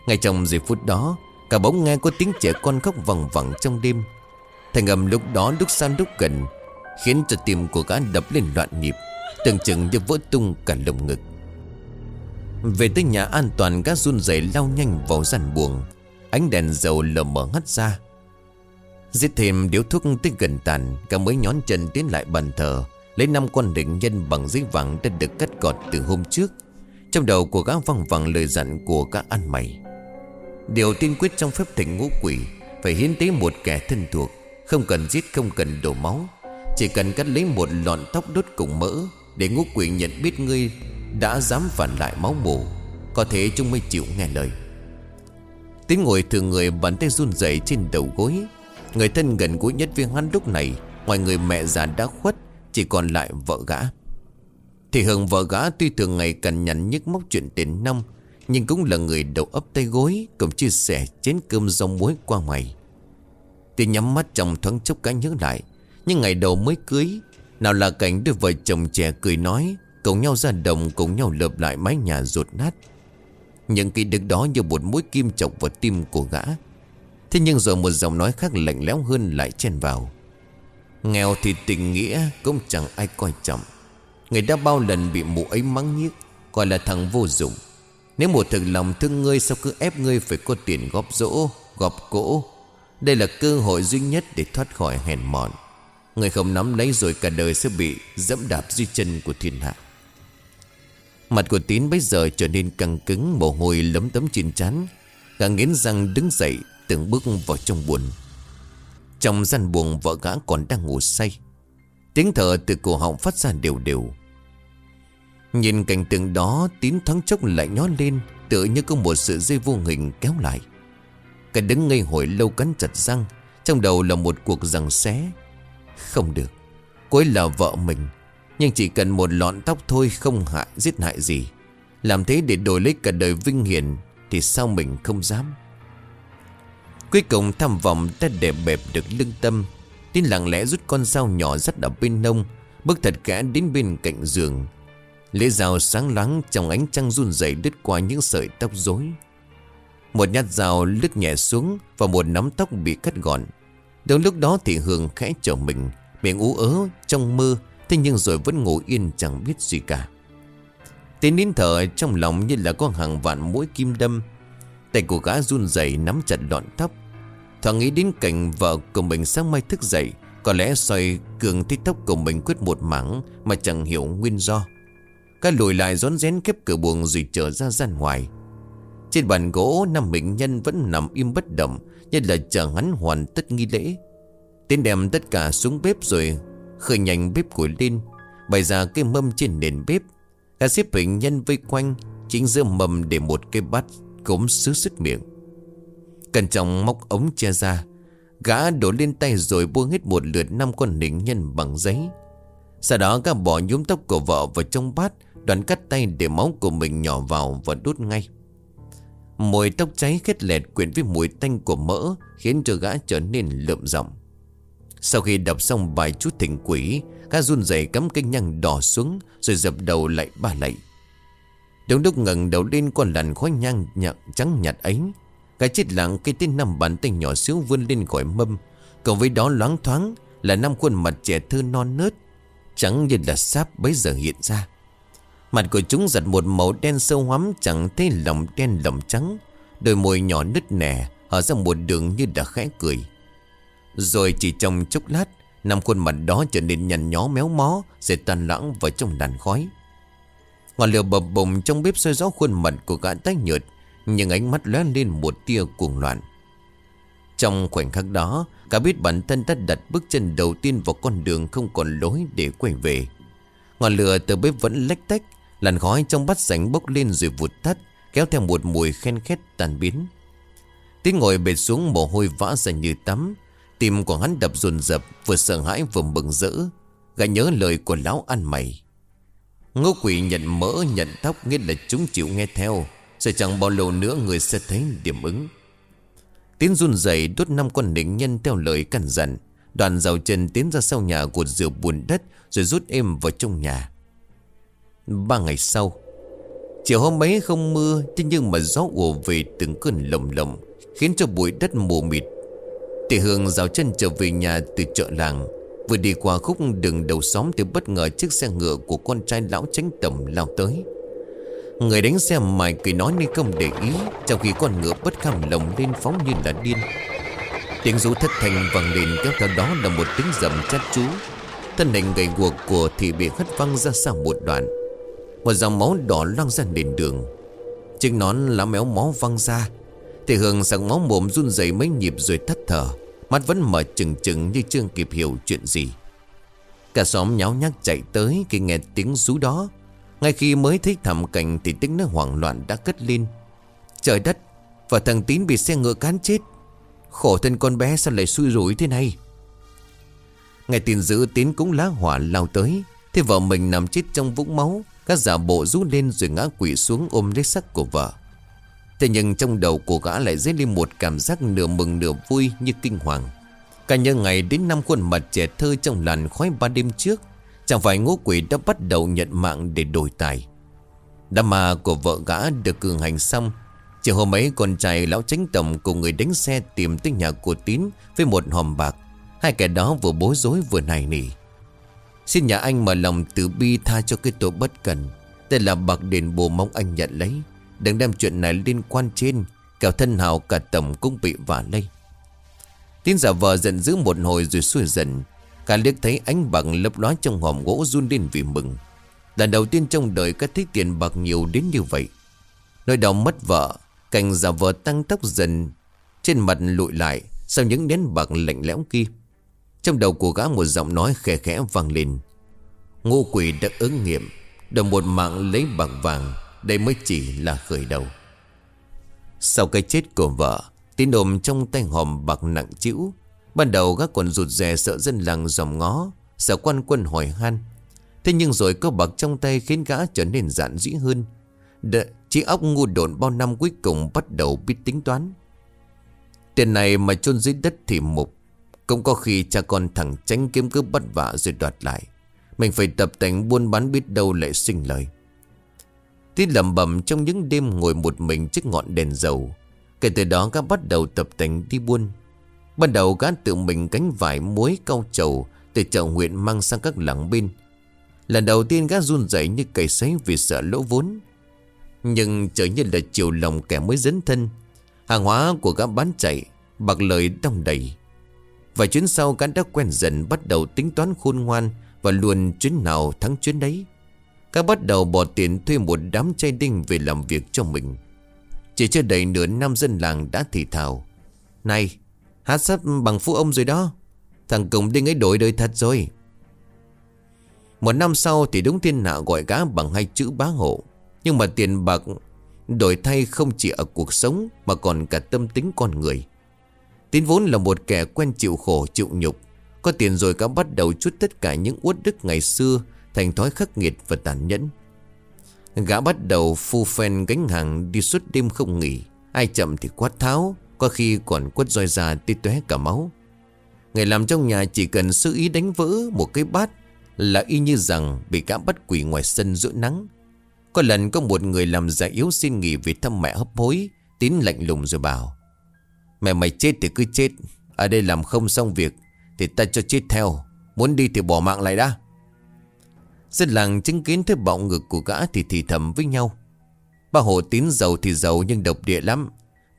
Ngay trong giây phút đó, Cả bóng nghe có tiếng trẻ con khóc vòng vẳng trong đêm. Thành âm lúc đó lúc xa lúc gần Khiến cho tim của gã đập lên loạn nhịp, Tưởng chừng như vỡ tung cả lồng ngực. Về tới nhà an toàn, gã run rẩy lao nhanh vào gian buồng. Ánh đèn dầu lờ mờ ngắt ra. Giết thêm điếu thuốc tới gần tàn Cả mới nhón chân tiến lại bàn thờ, Lấy năm con định nhân bằng giấy vàng Đã được cắt gọt từ hôm trước. Trong đầu của gã văng vẳng lời dặn của các ăn mày. Điều tiên quyết trong phép thỉnh ngũ quỷ, Phải hiến tế một kẻ thân thuộc, Không cần giết, không cần đổ máu. Chỉ cần cắt lấy một lọn tóc đốt cùng mỡ Để ngũ quỷ nhận biết ngươi Đã dám phản lại máu mù Có thể chúng mới chịu nghe lời. Tiến ngồi thường người bàn tay run rẩy trên đầu gối. Người thân gần gũi nhất với hắn lúc này, Ngoài người mẹ già đã khuất, Chỉ còn lại vợ gã. Thì Hường vợ gã tuy thường ngày cần nhằn nhức móc chuyện tiền năm Nhưng cũng là người đầu ấp tay gối Cùng chia sẻ chén cơm rong muối qua ngày. Thì nhắm mắt trong thoáng chốc cái nhớ lại nhưng ngày đầu mới cưới, Nào là cảnh đôi vợ chồng trẻ cười nói, Cùng nhau ra đồng, Cùng nhau lợp lại mái nhà rột nát. Những ký đức đó như một mũi kim chọc vào tim của gã. Thế nhưng rồi một giọng nói khác lạnh lẽo hơn lại chen vào. Nghèo thì tình nghĩa cũng chẳng ai coi trọng. Người đã bao lần bị mụ ấy mắng nhiếc, Gọi là thằng vô dụng. Nếu một thực lòng thương ngươi Sao cứ ép ngươi phải có tiền góp rỗ, Góp cỗ? Đây là cơ hội duy nhất để thoát khỏi hèn mọn. Người không nắm lấy rồi cả đời sẽ bị dẫm đạp dưới chân của thiên hạ. Mặt của Tín bây giờ trở nên căng cứng, Mồ hôi lấm tấm trên trán, Gã nghiến răng đứng dậy, Từng bước vào trong buồn. Trong gian buồn vợ gã còn đang ngủ say. Tiếng thở từ cổ họng phát ra đều đều. Nhìn cảnh tượng đó, Tín thoáng chốc lại nhó lên, Tựa như có một sự dây vô hình kéo lại. Cái đứng ngây hồi lâu cắn chặt răng, Trong đầu là một cuộc giằng xé không được. Cô ấy là vợ mình. Nhưng chỉ cần một lọn tóc thôi không hại, giết hại gì. Làm thế để đổi lấy cả đời vinh hiển Thì sao mình không dám? Cuối cùng tham vọng đã để bẹp được lương tâm. Tin lặng lẽ rút con dao nhỏ rất ở bên nông, Bước thật kẽ đến bên cạnh giường. Lễ dao sáng lắng trong ánh trăng run rẩy đứt qua những sợi tóc rối. Một nhát dao lướt nhẹ xuống Và một nắm tóc bị cắt gọn. Đến lúc đó thì Hương khẽ trở mình Miệng ú ớ trong mơ, Thế nhưng rồi vẫn ngủ yên chẳng biết gì cả. Tiến nín thở trong lòng như là có hàng vạn mũi kim đâm. Tay của gã run rẩy nắm chặt lọn tóc. Thoáng nghĩ đến cảnh vợ của mình sáng mai thức dậy, Có lẽ xoay cường thích tóc của mình quyết một mảng Mà chẳng hiểu nguyên do. Các lùi lại rón rén khép cửa buồng rồi trở ra gian ngoài. Trên bàn gỗ năm bệnh nhân vẫn nằm im bất động như là chờ hắn hoàn tất nghi lễ. Tiến đem tất cả xuống bếp rồi Khởi nhanh bếp củi lên Bày ra cái mâm trên nền bếp. Cả xếp hình nhân vây quanh Chính giữa mầm để một cái bát cốm sứ sức miệng. Cẩn trọng móc ống che ra, Gã đổ lên tay rồi buông hết một lượt năm con nỉnh nhân bằng giấy. Sau đó gã bỏ nhúm tóc của vợ vào trong bát Đoàn cắt tay để máu của mình nhỏ vào và đút ngay. Mùi tóc cháy khét lẹt quyện với mùi tanh của mỡ, Khiến cho gã trở nên lượm giọng. Sau khi đọc xong bài chút thỉnh quỷ, Gã run rẩy cắm cây nhang đỏ xuống, Rồi dập đầu lại ba lạy. Đúng lúc ngẩng đầu lên con làn khói nhang nhặng trắng nhạt ấy. Gã chết lặng cây tên năm bàn tay nhỏ xíu vươn lên khỏi mâm. Cộng với đó loáng thoáng Là năm khuôn mặt trẻ thơ non nớt, Trắng như là sáp bấy giờ hiện ra. Mặt của chúng giật một màu đen sâu hoắm, Chẳng thấy lòng đen lòng trắng. Đôi môi nhỏ nứt nẻ, Hở ra một đường như đã khẽ cười. Rồi chỉ trong chốc lát, Năm khuôn mặt đó trở nên nhằn nhó méo mó Rồi tan lãng vào trong đàn khói. Ngọn lửa bập bùng trong bếp soi rõ khuôn mặt của gã tái nhợt, Nhưng ánh mắt lóe lên một tia cuồng loạn. Trong khoảnh khắc đó Cả biết bản thân đã đặt bước chân đầu tiên vào con đường không còn lối để quay về. Ngọn lửa từ bếp vẫn lách tách Làn khói trong bát sảnh bốc lên rồi vụt tắt, Kéo theo một mùi khen khét tàn biến. Tiến ngồi bệt xuống mồ hôi vã ra như tắm. Tim của hắn đập dồn dập Vừa sợ hãi vừa mừng rỡ. Gã nhớ lời của lão ăn mày. Ngô quỷ nhận mỡ, nhận tóc, Nghĩa là chúng chịu nghe theo. Rồi chẳng bao lâu nữa người sẽ thấy điểm ứng. Tiến run rẩy đốt năm con định nhân theo lời căn dặn. Đoàn rào chân tiến ra sau nhà cột rửa bùn đất, Rồi rút êm vào trong nhà. Ba ngày sau, Chiều hôm ấy không mưa, Thế nhưng mà gió ùa về từng cơn lồng lồng, Khiến cho bụi đất mù mịt. Tỷ Hương rào chân trở về nhà từ chợ làng, Vừa đi qua khúc đường đầu xóm Thì bất ngờ chiếc xe ngựa của con trai lão tránh tổng lao tới. Người đánh xe mài cười nói nên không để ý, Trong khi con ngựa bất kham lồng lên phóng như là điên. Tiếng rú thất thanh vang lên, kéo theo đó là một tiếng rầm chát chú. Thân hình gầy guộc của thì bị hất văng ra xa một đoạn. Một dòng máu đỏ loang ra nền đường. Chiếc nón lá méo máu văng ra. Thì Hương sặc máu mồm run rẩy mấy nhịp rồi thất thở. Mắt vẫn mở chừng chừng như chưa kịp hiểu chuyện gì. Cả xóm nháo nhác chạy tới khi nghe tiếng rú đó. Ngay khi mới thấy thảm cảnh thì tiếng nó hoảng loạn đã cất lên. Trời đất, Và thằng Tín bị xe ngựa cán chết. Khổ thân con bé sao lại xui rủi thế này? Ngày tin dữ Tín cũng lá hỏa lao tới. Thế vợ mình nằm chết trong vũng máu. Các giả bộ rú lên rồi ngã quỷ xuống ôm lấy sắc của vợ. Thế nhưng trong đầu của gã lại dấy lên một cảm giác nửa mừng nửa vui như kinh hoàng. Cả nhớ ngày đến năm khuôn mặt trẻ thơ trong làn khói ba đêm trước, Chẳng phải ngũ quỷ đã bắt đầu nhận mạng để đổi tài. Đám ma của vợ gã được cường hành xong Chiều hôm ấy con trai lão tránh tổng cùng người đánh xe tìm tới nhà của Tín với một hòm bạc. Hai kẻ đó vừa bối rối vừa nài nỉ. Xin nhà anh mở lòng từ bi tha cho cái tội bất cần. Đây là bạc đền bù mong anh nhận lấy. Đừng đem chuyện này liên quan trên. Kẻo thân hào cả tổng cũng bị vả lây. Tin giả vợ giận dữ một hồi rồi xuôi dần. Cả liếc thấy ánh bạc lấp lói trong hòm gỗ run lên vì mừng. Lần đầu tiên trong đời có thấy tiền bạc nhiều đến như vậy. Nơi đau mất vợ Cành giả vợ tăng tốc dần. Trên mặt lụi lại Sau những nén bạc lạnh lẽo kia. Trong đầu của gã một giọng nói khẽ khẽ vang lên. Ngô quỷ đã ứng nghiệm Đồng một mạng lấy bạc vàng Đây mới chỉ là khởi đầu. Sau cái chết của vợ Tín ôm trong tay hòm bạc nặng chịu Ban đầu gã còn rụt rè sợ dân làng dòm ngó Sợ quan quân hỏi han. Thế nhưng rồi có bạc trong tay khiến gã trở nên giản dĩ hơn. Đợi, Chí óc ngu đồn bao năm cuối cùng bắt đầu biết tính toán. Tiền này mà chôn dưới đất thì mục. Cũng có khi cha con thằng tránh kiếm cứ bắt vạ rồi đoạt lại. Mình phải tập tành buôn bán biết đâu lại sinh lời. Tít lầm bầm trong những đêm ngồi một mình trước ngọn đèn dầu, Kể từ đó gã bắt đầu tập tành đi buôn. Ban đầu gã tự mình cánh vải muối cau trầu Từ chợ huyện mang sang các làng bên. Lần đầu tiên gã run rẩy như cầy sấy vì sợ lỗ vốn. Nhưng trở như là chiều lòng kẻ mới dấn thân, Hàng hóa của gã bán chạy, Bạc lời đông đầy. Vài chuyến sau, gã đã quen dần Bắt đầu tính toán khôn ngoan Và luôn chuyến nào thắng chuyến đấy. Gã bắt đầu bỏ tiền thuê một đám trai đinh Về làm việc cho mình. Chỉ chưa đầy nửa năm, dân làng đã thì thào. Này, Hát sắp bằng phú ông rồi đó. Thằng Cùng Đinh ấy đổi đời thật rồi. Một năm sau thì đúng thiên hạ gọi gã bằng hai chữ bá hộ. Nhưng mà tiền bạc đổi thay không chỉ ở cuộc sống mà còn cả tâm tính con người. Tín vốn là một kẻ quen chịu khổ, chịu nhục. Có tiền rồi cả bắt đầu chút tất cả những uất đức ngày xưa, Thành thói khắc nghiệt và tàn nhẫn. Gã bắt đầu phu phen gánh hàng đi suốt đêm không nghỉ. Ai chậm thì quát tháo, Có khi còn quất roi ra tít tóe cả máu. Người làm trong nhà chỉ cần sơ ý đánh vỡ một cái bát Là y như rằng bị gã bắt quỷ ngoài sân giữa nắng. Có lần có một người làm giả yếu xin nghỉ vì thăm mẹ hấp hối, Tín lạnh lùng rồi bảo Mẹ mày chết thì cứ chết. Ở đây làm không xong việc Thì ta cho chết theo. Muốn đi thì bỏ mạng lại đã. Dân làng chứng kiến thấy bạo ngực của gã thì thì thầm với nhau. Ba hộ tín giàu thì giàu nhưng độc địa lắm.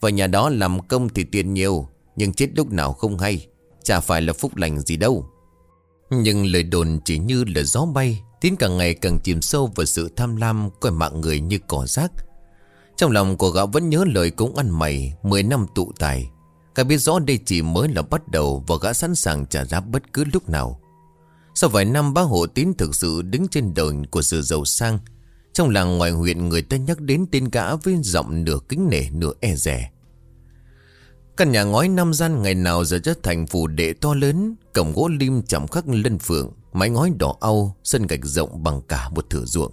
Và nhà đó làm công thì tiền nhiều, Nhưng chết lúc nào không hay. Chả phải là phúc lành gì đâu. Nhưng lời đồn chỉ như là gió bay, Tín càng ngày càng chìm sâu vào sự tham lam Coi mạng người như cỏ rác. Trong lòng của gã vẫn nhớ lời cũng ăn mày, Mười năm tụ tài. Cả biết rõ đây chỉ mới là bắt đầu Và gã sẵn sàng trả giá bất cứ lúc nào. Sau vài năm, bác hộ tín thực sự đứng trên đồi của sự giàu sang. Trong làng ngoài huyện, người ta nhắc đến tên gã với giọng nửa kính nể, nửa e rẻ Căn nhà ngói năm gian ngày nào giờ trở thành phủ đệ to lớn Cổng gỗ lim chạm khắc lân phượng, Mái ngói đỏ au, Sân gạch rộng bằng cả một thửa ruộng.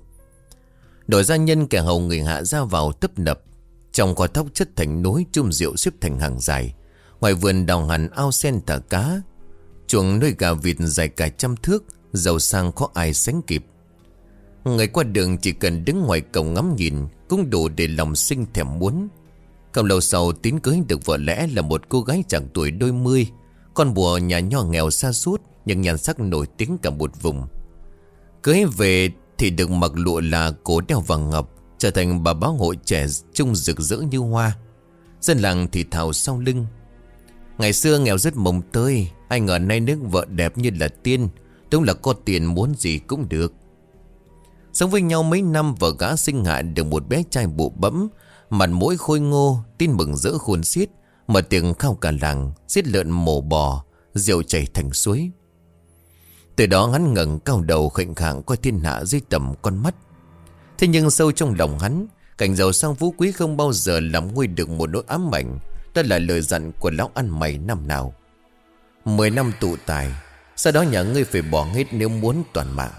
Đội gia nhân kẻ hầu người hạ ra vào tấp nập, Trong kho thóc chất thành núi chung rượu xếp thành hàng dài. Ngoài vườn đào hẳn ao sen thả cá, Chuồng nuôi gà vịt dài cả trăm thước, Giàu sang khó ai sánh kịp. Người qua đường chỉ cần đứng ngoài cổng ngắm nhìn Cũng đủ để lòng sinh thèm muốn. Không lâu sau, tín cưới được vợ lẽ là một cô gái chẳng tuổi đôi mươi, Con bùa nhà nho nghèo xa suốt Nhưng nhan sắc nổi tiếng cả một vùng. Cưới về thì được mặc lụa là cổ đeo vàng ngọc, Trở thành bà báo hội trẻ trung rực rỡ như hoa. Dân làng thì thào sau lưng Ngày xưa nghèo rất mồng tơi, Ai ngờ nay nước vợ đẹp như là tiên, Đúng là có tiền muốn gì cũng được. Sống với nhau mấy năm, vợ gã sinh hạ được một bé trai bụ bẫm, Mặt mũi khôi ngô, Tin mừng rỡ khôn xiết Mở tiếng khao cả làng, xiết lợn mổ bò, Rượu chảy thành suối. Từ đó hắn ngẩng cao đầu khệnh khạng Coi thiên hạ dưới tầm con mắt. Thế nhưng sâu trong lòng hắn, Cảnh giàu sang phú quý không bao giờ làm nguôi được một nỗi ám ảnh đó là lời dặn của lão ăn mày năm nào. Mười năm tụ tài, Sau đó nhà ngươi phải bỏ hết nếu muốn toàn mạng.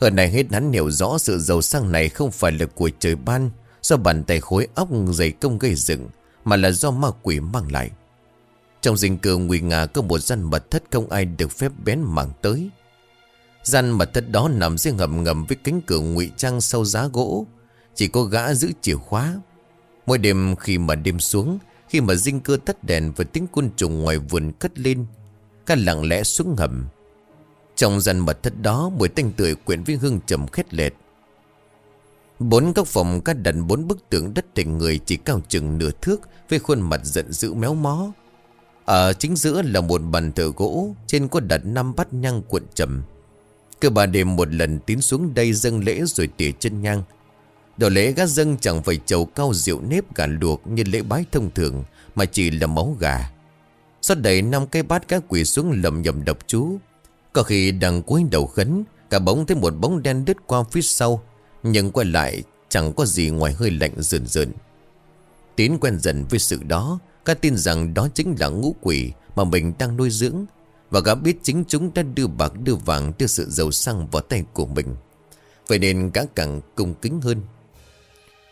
Hơn này hết hắn hiểu rõ sự giàu sang này không phải là của trời ban Do bàn tay khối óc dày công gây dựng, Mà là do ma quỷ mang lại. Trong dinh cư nguy nga có một gian mật thất không ai được phép bén mảng tới. Gian mật thất đó nằm riêng ngầm ngầm với cánh cửa ngụy trang sau giá gỗ, Chỉ có gã giữ chìa khóa. Mỗi đêm khi mà đêm xuống khi mà dinh cơ tắt đèn và tiếng côn trùng ngoài vườn cất lên Các lặng lẽ xuống hầm Trong gian mật thất đó Mùi tanh tưởi quyện với hương trầm khét lẹt Bốn góc phòng các đặt bốn bức tượng đất tình người chỉ cao chừng nửa thước với khuôn mặt giận dữ méo mó. Ở chính giữa là một bàn thờ gỗ, trên có đặt năm bát nhang cuộn trầm. cơ bà đêm một lần tiến xuống đây dâng lễ rồi tỉa chân nhang. Đồ lễ gã dâng chẳng phải chầu cao rượu nếp gà luộc như lễ bái thông thường mà chỉ là máu gà. Sau đầy năm cái bát các quỷ xuống lầm nhầm độc chú. Có khi đang cúi đầu khấn, cả bóng thấy một bóng đen đứt qua phía sau. Nhưng quay lại chẳng có gì ngoài hơi lạnh rườn rườn Tín quen dần với sự đó Các tin rằng đó chính là ngũ quỷ Mà mình đang nuôi dưỡng Và gã biết chính chúng đã đưa bạc đưa vàng Đưa sự giàu sang vào tay của mình Vậy nên gã càng cung kính hơn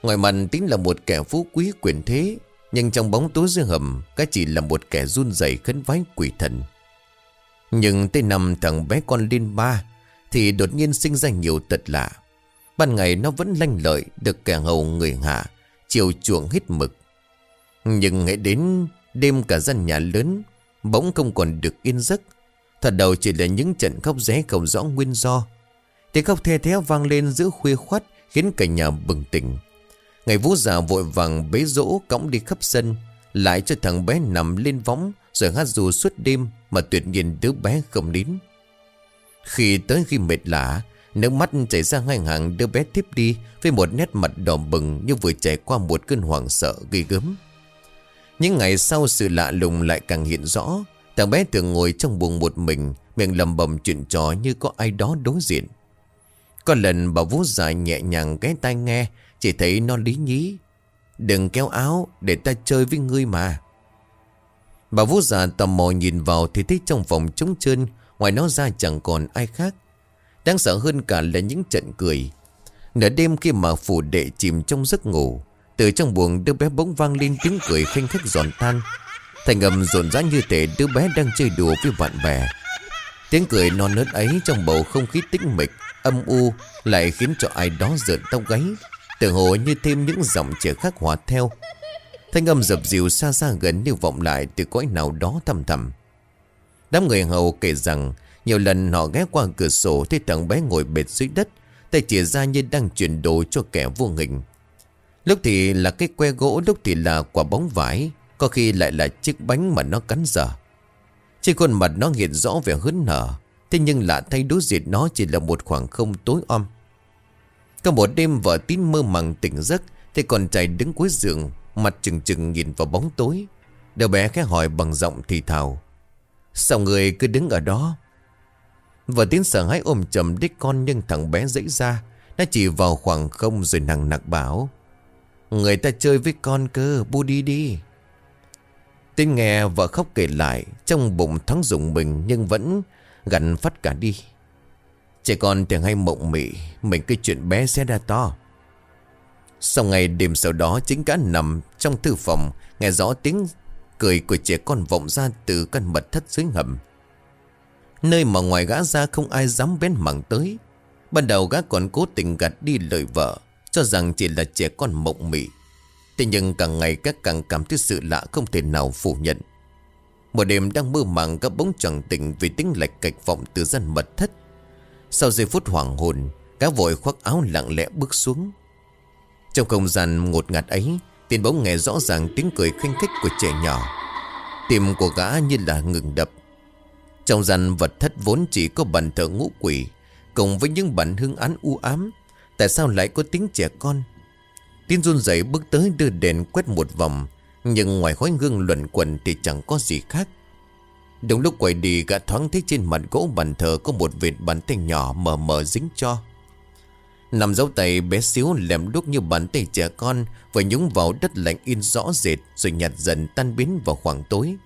Ngoài mặt tính là một kẻ phú quý quyền thế, Nhưng trong bóng tối dưới hầm, cái chỉ là một kẻ run rẩy khấn vái quỷ thần. Nhưng tới năm thằng bé con lên ba Thì đột nhiên sinh ra nhiều tật lạ. Ban ngày nó vẫn lanh lợi, Được kẻ hầu người hạ, Chiều chuộng hít mực. Nhưng hãy đến đêm cả gian nhà lớn, Bỗng không còn được yên giấc. Thật đầu chỉ là những trận khóc ré không rõ nguyên do. Tiếng khóc the thé vang lên giữa khuya khoắt Khiến cả nhà bừng tỉnh. Ngày vũ già vội vàng bế rỗ cõng đi khắp sân, Lại cho thằng bé nằm lên võng, Rồi hát dù suốt đêm Mà tuyệt nhiên đứa bé không nín. Khi tới khi mệt lạ Nước mắt chảy ra hai hàng đứa bé tiếp đi Với một nét mặt đỏ bừng Như vừa trải qua một cơn hoảng sợ ghi gớm. Những ngày sau sự lạ lùng lại càng hiện rõ, Thằng bé thường ngồi trong buồng một mình, Miệng lầm bầm chuyện trò như có ai đó đối diện. Có lần bà vú dài nhẹ nhàng ghé tai nghe chỉ thấy nó lý nhí. Đừng kéo áo để ta chơi với ngươi mà. Bà vũ già tò mò nhìn vào thì thấy trong phòng trống trơn Ngoài nó ra chẳng còn ai khác. Đáng sợ hơn cả là những trận cười. Nửa đêm khi mà phủ đệ chìm trong giấc ngủ, Từ trong buồng đứa bé bỗng vang lên tiếng cười khinh khách giòn tan. Thành âm rộn rã như thể đứa bé đang chơi đùa với bạn bè. Tiếng cười non nớt ấy trong bầu không khí tĩnh mịch, Âm u lại khiến cho ai đó rợn tóc gáy. Tự hồ như thêm những dòng trẻ khác hòa theo. Thanh âm dập dìu xa xa gần như vọng lại từ cõi nào đó thầm thầm. Đám người hầu kể rằng, Nhiều lần họ ghé qua cửa sổ Thấy thằng bé ngồi bệt dưới đất, Tay chỉ ra như đang chuyển đồ cho kẻ vô hình. Lúc thì là cái que gỗ, Lúc thì là quả bóng vải, Có khi lại là chiếc bánh mà nó cắn dở. Trên khuôn mặt nó hiện rõ vẻ hớn nở Thế nhưng lạ thay đối diện nó chỉ là một khoảng không tối om. Có một đêm vợ tín mơ màng tỉnh giấc, Thì còn trai đứng cuối giường, Mặt chừng chừng nhìn vào bóng tối. Đứa bé khẽ hỏi bằng giọng thì thào, Sao người cứ đứng ở đó? Vợ tín sợ hãi ôm chầm đích con Nhưng thằng bé dãy ra Nó chỉ vào khoảng không rồi nặng nặc bảo, Người ta chơi với con cơ, Bu đi đi. Tin nghe vợ khóc kể lại, Trong bụng thắng rụng mình Nhưng vẫn gặn phát cả đi. Trẻ con thường hay mộng mị Mình cái chuyện bé sẽ ra to. Sau ngày đêm sau đó, Chính cả nằm trong thư phòng, Nghe rõ tiếng cười của trẻ con vọng ra Từ căn mật thất dưới hầm. Nơi mà ngoài gã ra không ai dám bén mảng tới. Ban đầu gã còn cố tình gạt đi lời vợ, Cho rằng chỉ là trẻ con mộng mị. Thế nhưng càng ngày các càng cảm thấy sự lạ không thể nào phủ nhận. Một đêm đang mơ màng các bóng chẳng tỉnh Vì tiếng lệch cạch vọng từ dân mật thất. Sau giây phút hoàng hồn Cá vội khoác áo lặng lẽ bước xuống. Trong không gian ngột ngạt ấy, Tiền bóng nghe rõ ràng tiếng cười khinh khích của trẻ nhỏ. Tim của gã như là ngừng đập. Trong gian vật thất vốn chỉ có bàn thờ ngũ quỷ, Cùng với những bản hương án u ám. Tại sao lại có tiếng trẻ con? Tin run rẩy bước tới đưa đèn quét một vòng, Nhưng ngoài khói gương luẩn quẩn thì chẳng có gì khác. Đúng lúc quay đi, gã thoáng thấy trên mặt gỗ bàn thờ Có một vệt bàn tay nhỏ mờ mờ dính cho. Nằm dấu tay, bé xíu lèm đúc như bàn tay trẻ con Và nhúng vào đất lạnh in rõ rệt, Rồi nhạt dần tan biến vào khoảng tối.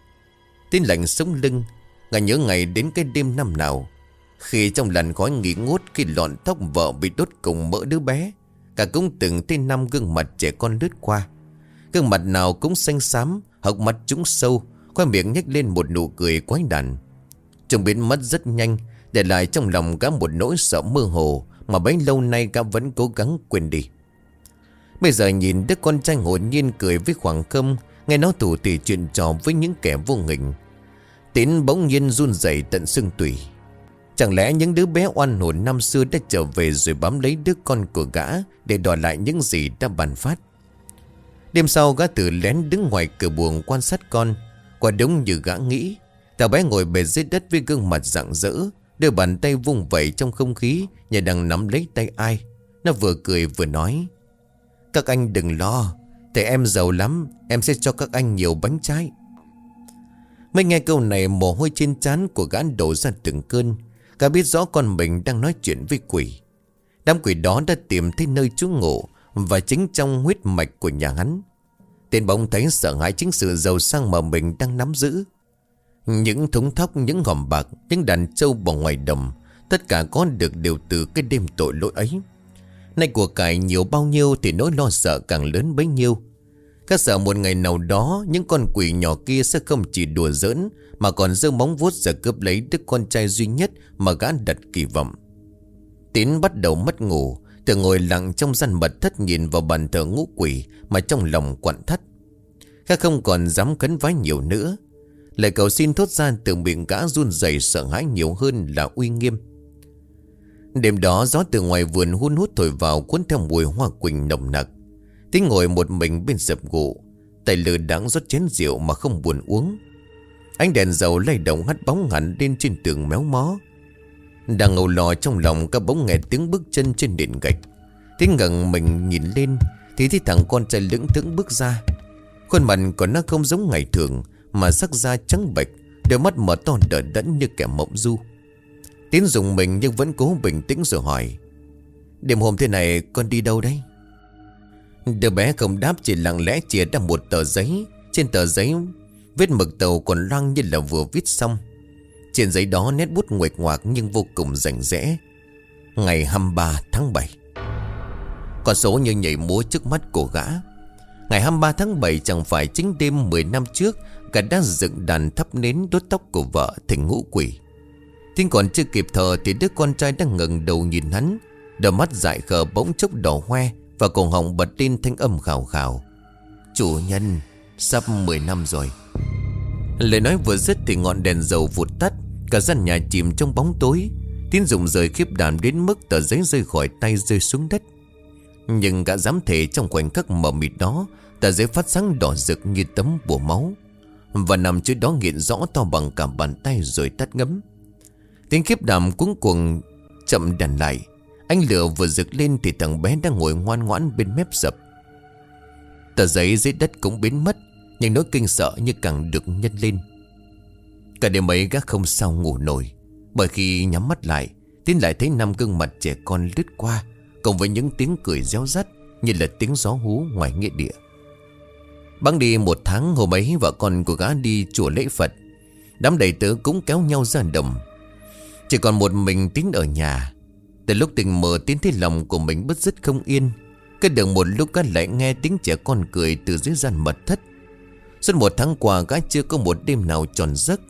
Tin lạnh sống lưng Ngà nhớ ngày đến cái đêm năm nào. Khi trong làn khói nghỉ ngút, Khi lọn tóc vợ bị đốt cùng mỡ đứa bé, Cả cũng từng tên năm gương mặt trẻ con lướt qua. Gương mặt nào cũng xanh xám Hộc mặt trũng sâu Khoai miệng nhếch lên một nụ cười quái đản Trông biến mất rất nhanh Để lại trong lòng gã một nỗi sợ mơ hồ Mà bấy lâu nay gã vẫn cố gắng quên đi Bây giờ nhìn đứa con trai hồn nhiên cười với khoảng không Nghe nó thủ tỉ chuyện trò với những kẻ vô nghịch, Tín bỗng nhiên run rẩy tận xương tủy Chẳng lẽ những đứa bé oan hồn năm xưa đã trở về rồi bám lấy đứa con của gã để đòi lại những gì đã bàn phát. Đêm sau gã tự lén đứng ngoài cửa buồng quan sát con. Quả đúng như gã nghĩ. Tào bé ngồi bệt dưới đất với gương mặt rạng rỡ. Đưa bàn tay vung vẩy trong không khí nhà đang nắm lấy tay ai. Nó vừa cười vừa nói. Các anh đừng lo. Thầy em giàu lắm. Em sẽ cho các anh nhiều bánh trái. Mới nghe câu này, mồ hôi trên trán của gã đổ ra từng cơn. Cả biết rõ con mình đang nói chuyện với quỷ Đám quỷ đó đã tìm thấy nơi trú ngụ Và chính trong huyết mạch của nhà hắn Tên bóng thấy sợ hãi chính sự giàu sang mà mình đang nắm giữ. Những thúng thóc, những gòm bạc Những đàn trâu bỏ ngoài đồng Tất cả có được đều từ cái đêm tội lỗi ấy. Nay của cải nhiều bao nhiêu Thì nỗi lo sợ càng lớn bấy nhiêu. Các sợ một ngày nào đó Những con quỷ nhỏ kia sẽ không chỉ đùa giỡn mà còn giơ móng vuốt ra cướp lấy đứa con trai duy nhất Mà gã đặt kỳ vọng. Tín bắt đầu mất ngủ. Từ ngồi lặng trong gian mật thất nhìn vào bàn thờ ngũ quỷ Mà trong lòng quặn thắt. Gã không còn dám khấn vái nhiều nữa. Lời cầu xin thốt ra từ miệng gã run rẩy sợ hãi nhiều hơn là uy nghiêm. Đêm đó gió từ ngoài vườn hun hút thổi vào cuốn theo mùi hoa quỳnh nồng nặc. Tính ngồi một mình bên sập gỗ, Tay lừa đáng rót chén rượu mà không buồn uống. Ánh đèn dầu lay động hắt bóng hẳn lên trên tường méo mó. Đang ngầu lò trong lòng các bóng nghe tiếng bước chân trên nền gạch. Thế ngẩng mình nhìn lên, Thì thấy thằng con trai lững thững bước ra. Khuôn mặt của nó không giống ngày thường, Mà sắc da trắng bệch, Đôi mắt mở to đỡ đẫn như kẻ mộng du. Tiến dùng mình nhưng vẫn cố bình tĩnh rồi hỏi, Đêm hôm thế này con đi đâu đấy? Đứa bé không đáp, chỉ lặng lẽ chia ra một tờ giấy. Trên tờ giấy Vết mực tàu còn loang như là vừa viết xong. Trên giấy đó nét bút nguệch ngoạc nhưng vô cùng rành rẽ. Ngày 23 tháng 7 Con số như nhảy múa trước mắt của gã. Ngày 23 tháng 7 chẳng phải chính đêm 10 năm trước, Gã đã dựng đàn thắp nến đốt tóc của vợ thành ngũ quỷ. Tin còn chưa kịp thờ thì đứa con trai đang ngẩng đầu nhìn hắn, Đôi mắt dại khờ bỗng chốc đỏ hoe Và cổ họng bật lên thanh âm khào khào. Chủ nhân, Sắp 10 năm rồi. Lời nói vừa dứt thì ngọn đèn dầu vụt tắt Cả gian nhà chìm trong bóng tối. Tín dụng rời khiếp đảm đến mức tờ giấy rơi khỏi tay rơi xuống đất. Nhưng gã dám thể trong khoảnh khắc mờ mịt đó, Tờ giấy phát sáng đỏ rực như tấm bùa máu. Và nằm trước đó nghiện rõ to bằng cả bàn tay rồi tắt ngấm. Tiếng khiếp đảm cuống cuồng chậm đàn lại. Anh lửa vừa rực lên thì thằng bé đang ngồi ngoan ngoãn bên mép sập. Tờ giấy dưới đất cũng biến mất, Nhưng nỗi kinh sợ như càng được nhân lên. Cả đêm ấy gác không sao ngủ nổi. Bởi khi nhắm mắt lại, Tiến lại thấy năm gương mặt trẻ con lướt qua Cùng với những tiếng cười réo rắt Như là tiếng gió hú ngoài nghĩa địa. Băng đi một tháng, hôm ấy vợ con của gã đi chùa lễ Phật. Đám đầy tớ cũng kéo nhau ra đồng. Chỉ còn một mình Tín ở nhà. Từ lúc tình mờ Tín thấy lòng của mình bất dứt không yên. Cái đường một lúc gã lại nghe tiếng trẻ con cười từ dưới gian mật thất. Suốt một tháng qua, gã chưa có một đêm nào tròn giấc.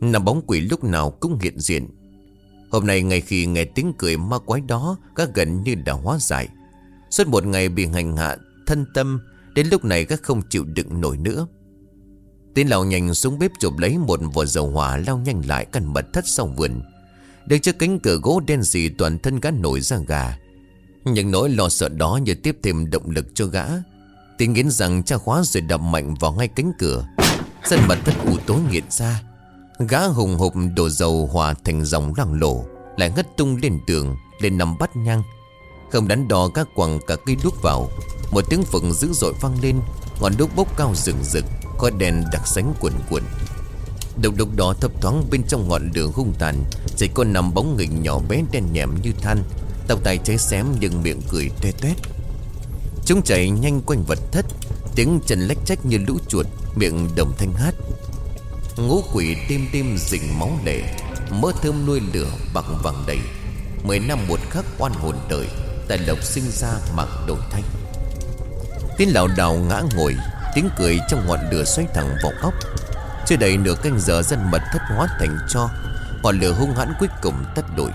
Nằm bóng quỷ lúc nào cũng hiện diện. Hôm nay ngày khi nghe tiếng cười ma quái đó các gần như đã hóa giải. Suốt một ngày bị hành hạ, Thân tâm, Đến lúc này các không chịu đựng nổi nữa. Tiến lão nhanh xuống bếp chụp lấy một vò dầu hỏa lao nhanh lại căn mật thất sau vườn. Đứng trước cánh cửa gỗ đen sì toàn thân gã nổi ra gà. Những nỗi lo sợ đó như tiếp thêm động lực cho gã. Tiến nghiến rằng cha khóa rồi đập mạnh vào ngay cánh cửa. Sân mật thất u tối nghiện ra. Gã hùng hục đổ dầu hòa thành dòng loang lổ, Lại ngất tung lên tường, Lên nằm bắt nhang. Không đắn đo các quẳng cả cây đuốc vào, Một tiếng phượng dữ dội vang lên, Ngọn đuốc bốc cao rừng rực Khói đèn đặc sánh cuộn cuộn. Độc độc đó thấp thoáng bên trong ngọn lửa hung tàn, Chỉ có nằm bóng người nhỏ bé đen nhẹm như than, Tóc tay cháy xém nhưng miệng cười tê tuét. Chúng chạy nhanh quanh vật thất, Tiếng chân lách trách như lũ chuột, Miệng đồng thanh hát. Ngũ quỷ tim tim rình máu lệ Mơ thơm nuôi lửa bằng vàng đầy. Mười năm một khắc oan hồn đời Tài lộc sinh ra mặc đổi thay. Tiếng lão đào ngã ngồi, Tiếng cười trong ngọn lửa xoay thẳng vào óc Chưa đầy nửa canh giờ, dân mật thất hóa thành cho, Ngọn lửa hung hãn cuối cùng tắt đổi.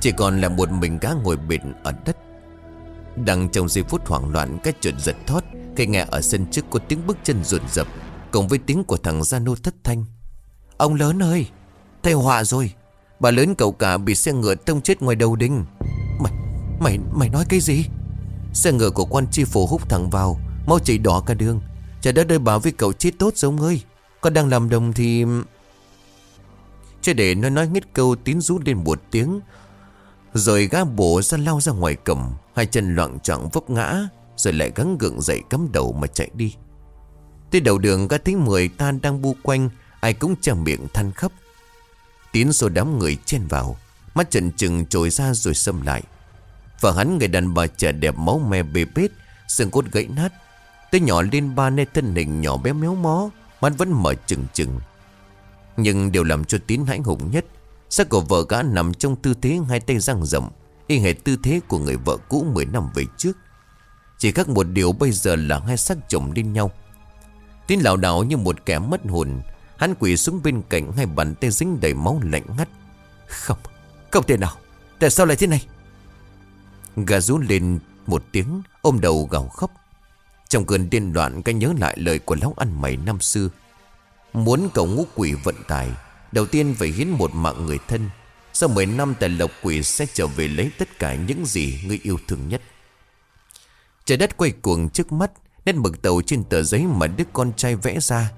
Chỉ còn là một mình gã ngồi bệt ở đất. Đang trong giây phút hoảng loạn, Cái chuột giật thoát Khi nghe ở sân trước có tiếng bước chân ruột rập. Cùng với tiếng của thằng Gia Nô thất thanh. Ông lớn ơi, Thầy họa rồi. Bà lớn cậu cả bị xe ngựa tông chết ngoài đầu đinh Mày Mày mày nói cái gì? Xe ngựa của quan chi phủ hút thẳng vào Mau chảy đỏ cả đường. Trời đất ơi bảo với cậu chết tốt giống ơi Con đang làm đồng thì Chưa để nó nói hết câu tín rút lên một tiếng. Rồi gã bổ ra lao ra ngoài cầm, Hai chân loạn trọng vấp ngã, Rồi lại gắng gượng dậy cắm đầu mà chạy đi. Tới đầu đường có thấy mười tan đang bu quanh, Ai cũng chầm miệng than khóc. Tín số đám người chen vào, Mắt trần trừng trồi ra rồi xâm lại. Và hắn người đàn bà trẻ đẹp máu me bê bết, Xương cốt gãy nát. Tới nhỏ lên ba nơi thân hình nhỏ bé méo mó, Mắt vẫn mở trừng trừng. Nhưng điều làm cho tín hãnh hùng nhất, Xác của vợ gã nằm trong tư thế hai tay răng rộng Y hệt tư thế của người vợ cũ 10 năm về trước. Chỉ khác một điều bây giờ là hai xác chồng lên nhau. Tín lảo đảo như một kẻ mất hồn Hắn quỷ xuống bên cạnh hai bàn tay dính đầy máu lạnh ngắt. Không, không thể nào Tại sao lại thế này? Gà rú lên một tiếng Ôm đầu gào khóc. Trong cơn điên loạn cái nhớ lại lời của lão ăn mày năm xưa. Muốn cầu ngũ quỷ vận tài Đầu tiên phải hiến một mạng người thân. Sau 10 năm tài lộc quỷ sẽ trở về lấy tất cả những gì người yêu thương nhất. Trời đất quay cuồng trước mắt Nét mực tàu trên tờ giấy mà đứa con trai vẽ ra.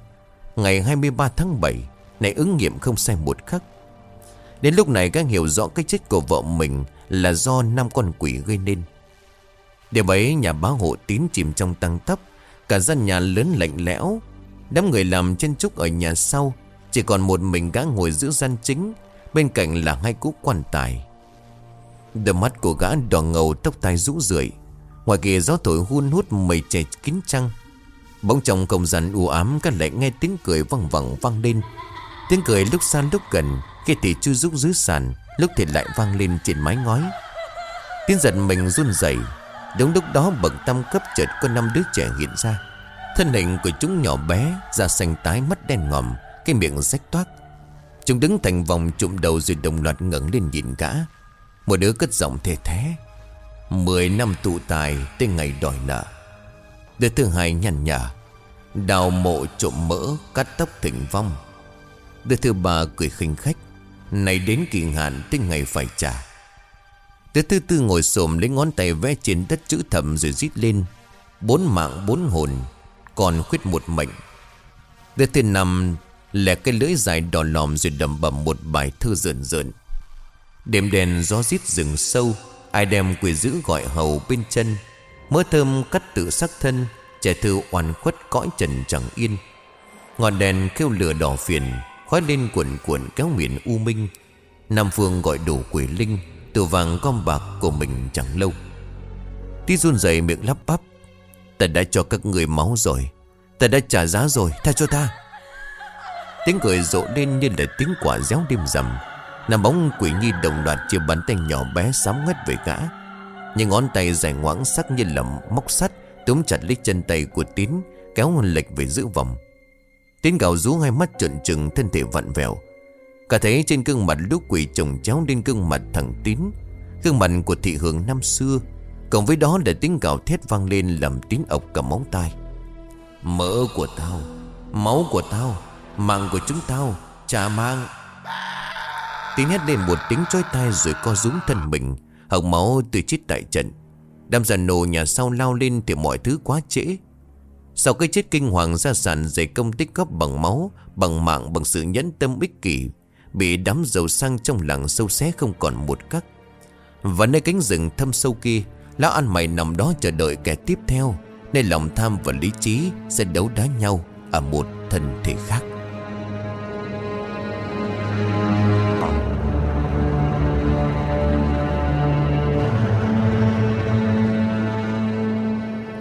Ngày 23 tháng 7 Này ứng nghiệm không sai một khắc. Đến lúc này các hiểu rõ cái chết của vợ mình Là do năm con quỷ gây nên. Điều ấy nhà bá hộ tín chìm trong tăng tấp. Cả gian nhà lớn lạnh lẽo. Đám người làm chân trúc ở nhà sau. Chỉ còn một mình gã ngồi giữ gian chính. Bên cạnh là hai cú quan tài. Đôi mắt của gã đỏ ngầu, tóc tai rũ rượi. Ngoài kia gió thổi hun hút mây che kín trăng. Bỗng trong không gian u ám, Các lại nghe tiếng cười văng vẳng vang lên. Tiếng cười lúc xa lúc gần, Khi thì chu rúc dưới sàn, Lúc thì lại vang lên trên mái ngói. Tiếng giật mình run rẩy, Đúng lúc đó bậc tam cấp chợt có năm đứa trẻ hiện ra. Thân hình của chúng nhỏ bé, Da xanh tái mắt đen ngòm, Cái miệng rách toát Chúng đứng thành vòng trụm đầu rồi đồng loạt ngẩng lên nhìn gã. Một đứa cất giọng thề thế Mười năm tụ tài tới ngày đòi nợ. Đứa thứ hai nhằn nhả Đào mộ trộm mỡ, Cắt tóc thỉnh vong. Đứa thứ ba cười khinh khách Này đến kỳ hạn tới ngày phải trả. Đứa thứ tư ngồi xổm lấy ngón tay vẽ trên đất chữ thầm rồi rít lên, Bốn mạng bốn hồn, Còn khuyết một mệnh. Đứa thứ năm Lẹ cái lưỡi dài đỏ lòm rồi đầm bầm một bài thơ rợn rợn. Đêm đèn gió rít rừng sâu Ai đem quỷ dữ gọi hầu bên chân Mơ thơm cắt tự sắc thân, Trẻ thư oan khuất cõi trần chẳng yên. Ngọn đèn kêu lửa đỏ phiền, Khói lên cuộn cuộn kéo miền u minh. Nam phương gọi đủ quỷ linh Từ vàng con bạc của mình chẳng lâu. Tí run rẩy miệng lắp bắp, Ta đã cho các người máu rồi, Ta đã trả giá rồi, Tha cho ta. Tiếng cười rộ lên như là tiếng quả réo đêm rằm. Nằm bóng quỷ nhi đồng loạt chia bắn tay nhỏ bé sám ngất về gã. Nhưng ngón tay dài ngoãng sắc như lầm móc sắt, Túm chặt lấy chân tay của Tín, Kéo lệch về giữ vòng. Tín gào rú hai mắt trợn trừng, Thân thể vặn vẹo. Cả thấy trên gương mặt lúc quỷ chồng chéo lên gương mặt thằng Tín. Gương mặt của thị hưởng năm xưa, Cộng với đó là tiếng gào thét vang lên Làm Tín ọc cả móng tay Mỡ của tao, Máu của tao, Mạng của chúng tao, Trả mang Tiếng hét lên một tiếng trói tai rồi co rúm thân mình Hồng máu từ chết tại trận. Đám giàn nổ nhà sau lao lên Thì mọi thứ quá trễ. Sau cái chết kinh hoàng gia sản Dày công tích góp bằng máu, Bằng mạng, bằng sự nhẫn tâm ích kỷ, Bị đám dầu xăng trong làng sâu xé Không còn một cắt Và nơi cánh rừng thâm sâu kia, Lão ăn mày nằm đó chờ đợi kẻ tiếp theo, Nên lòng tham và lý trí Sẽ đấu đá nhau Ở một thân thể khác.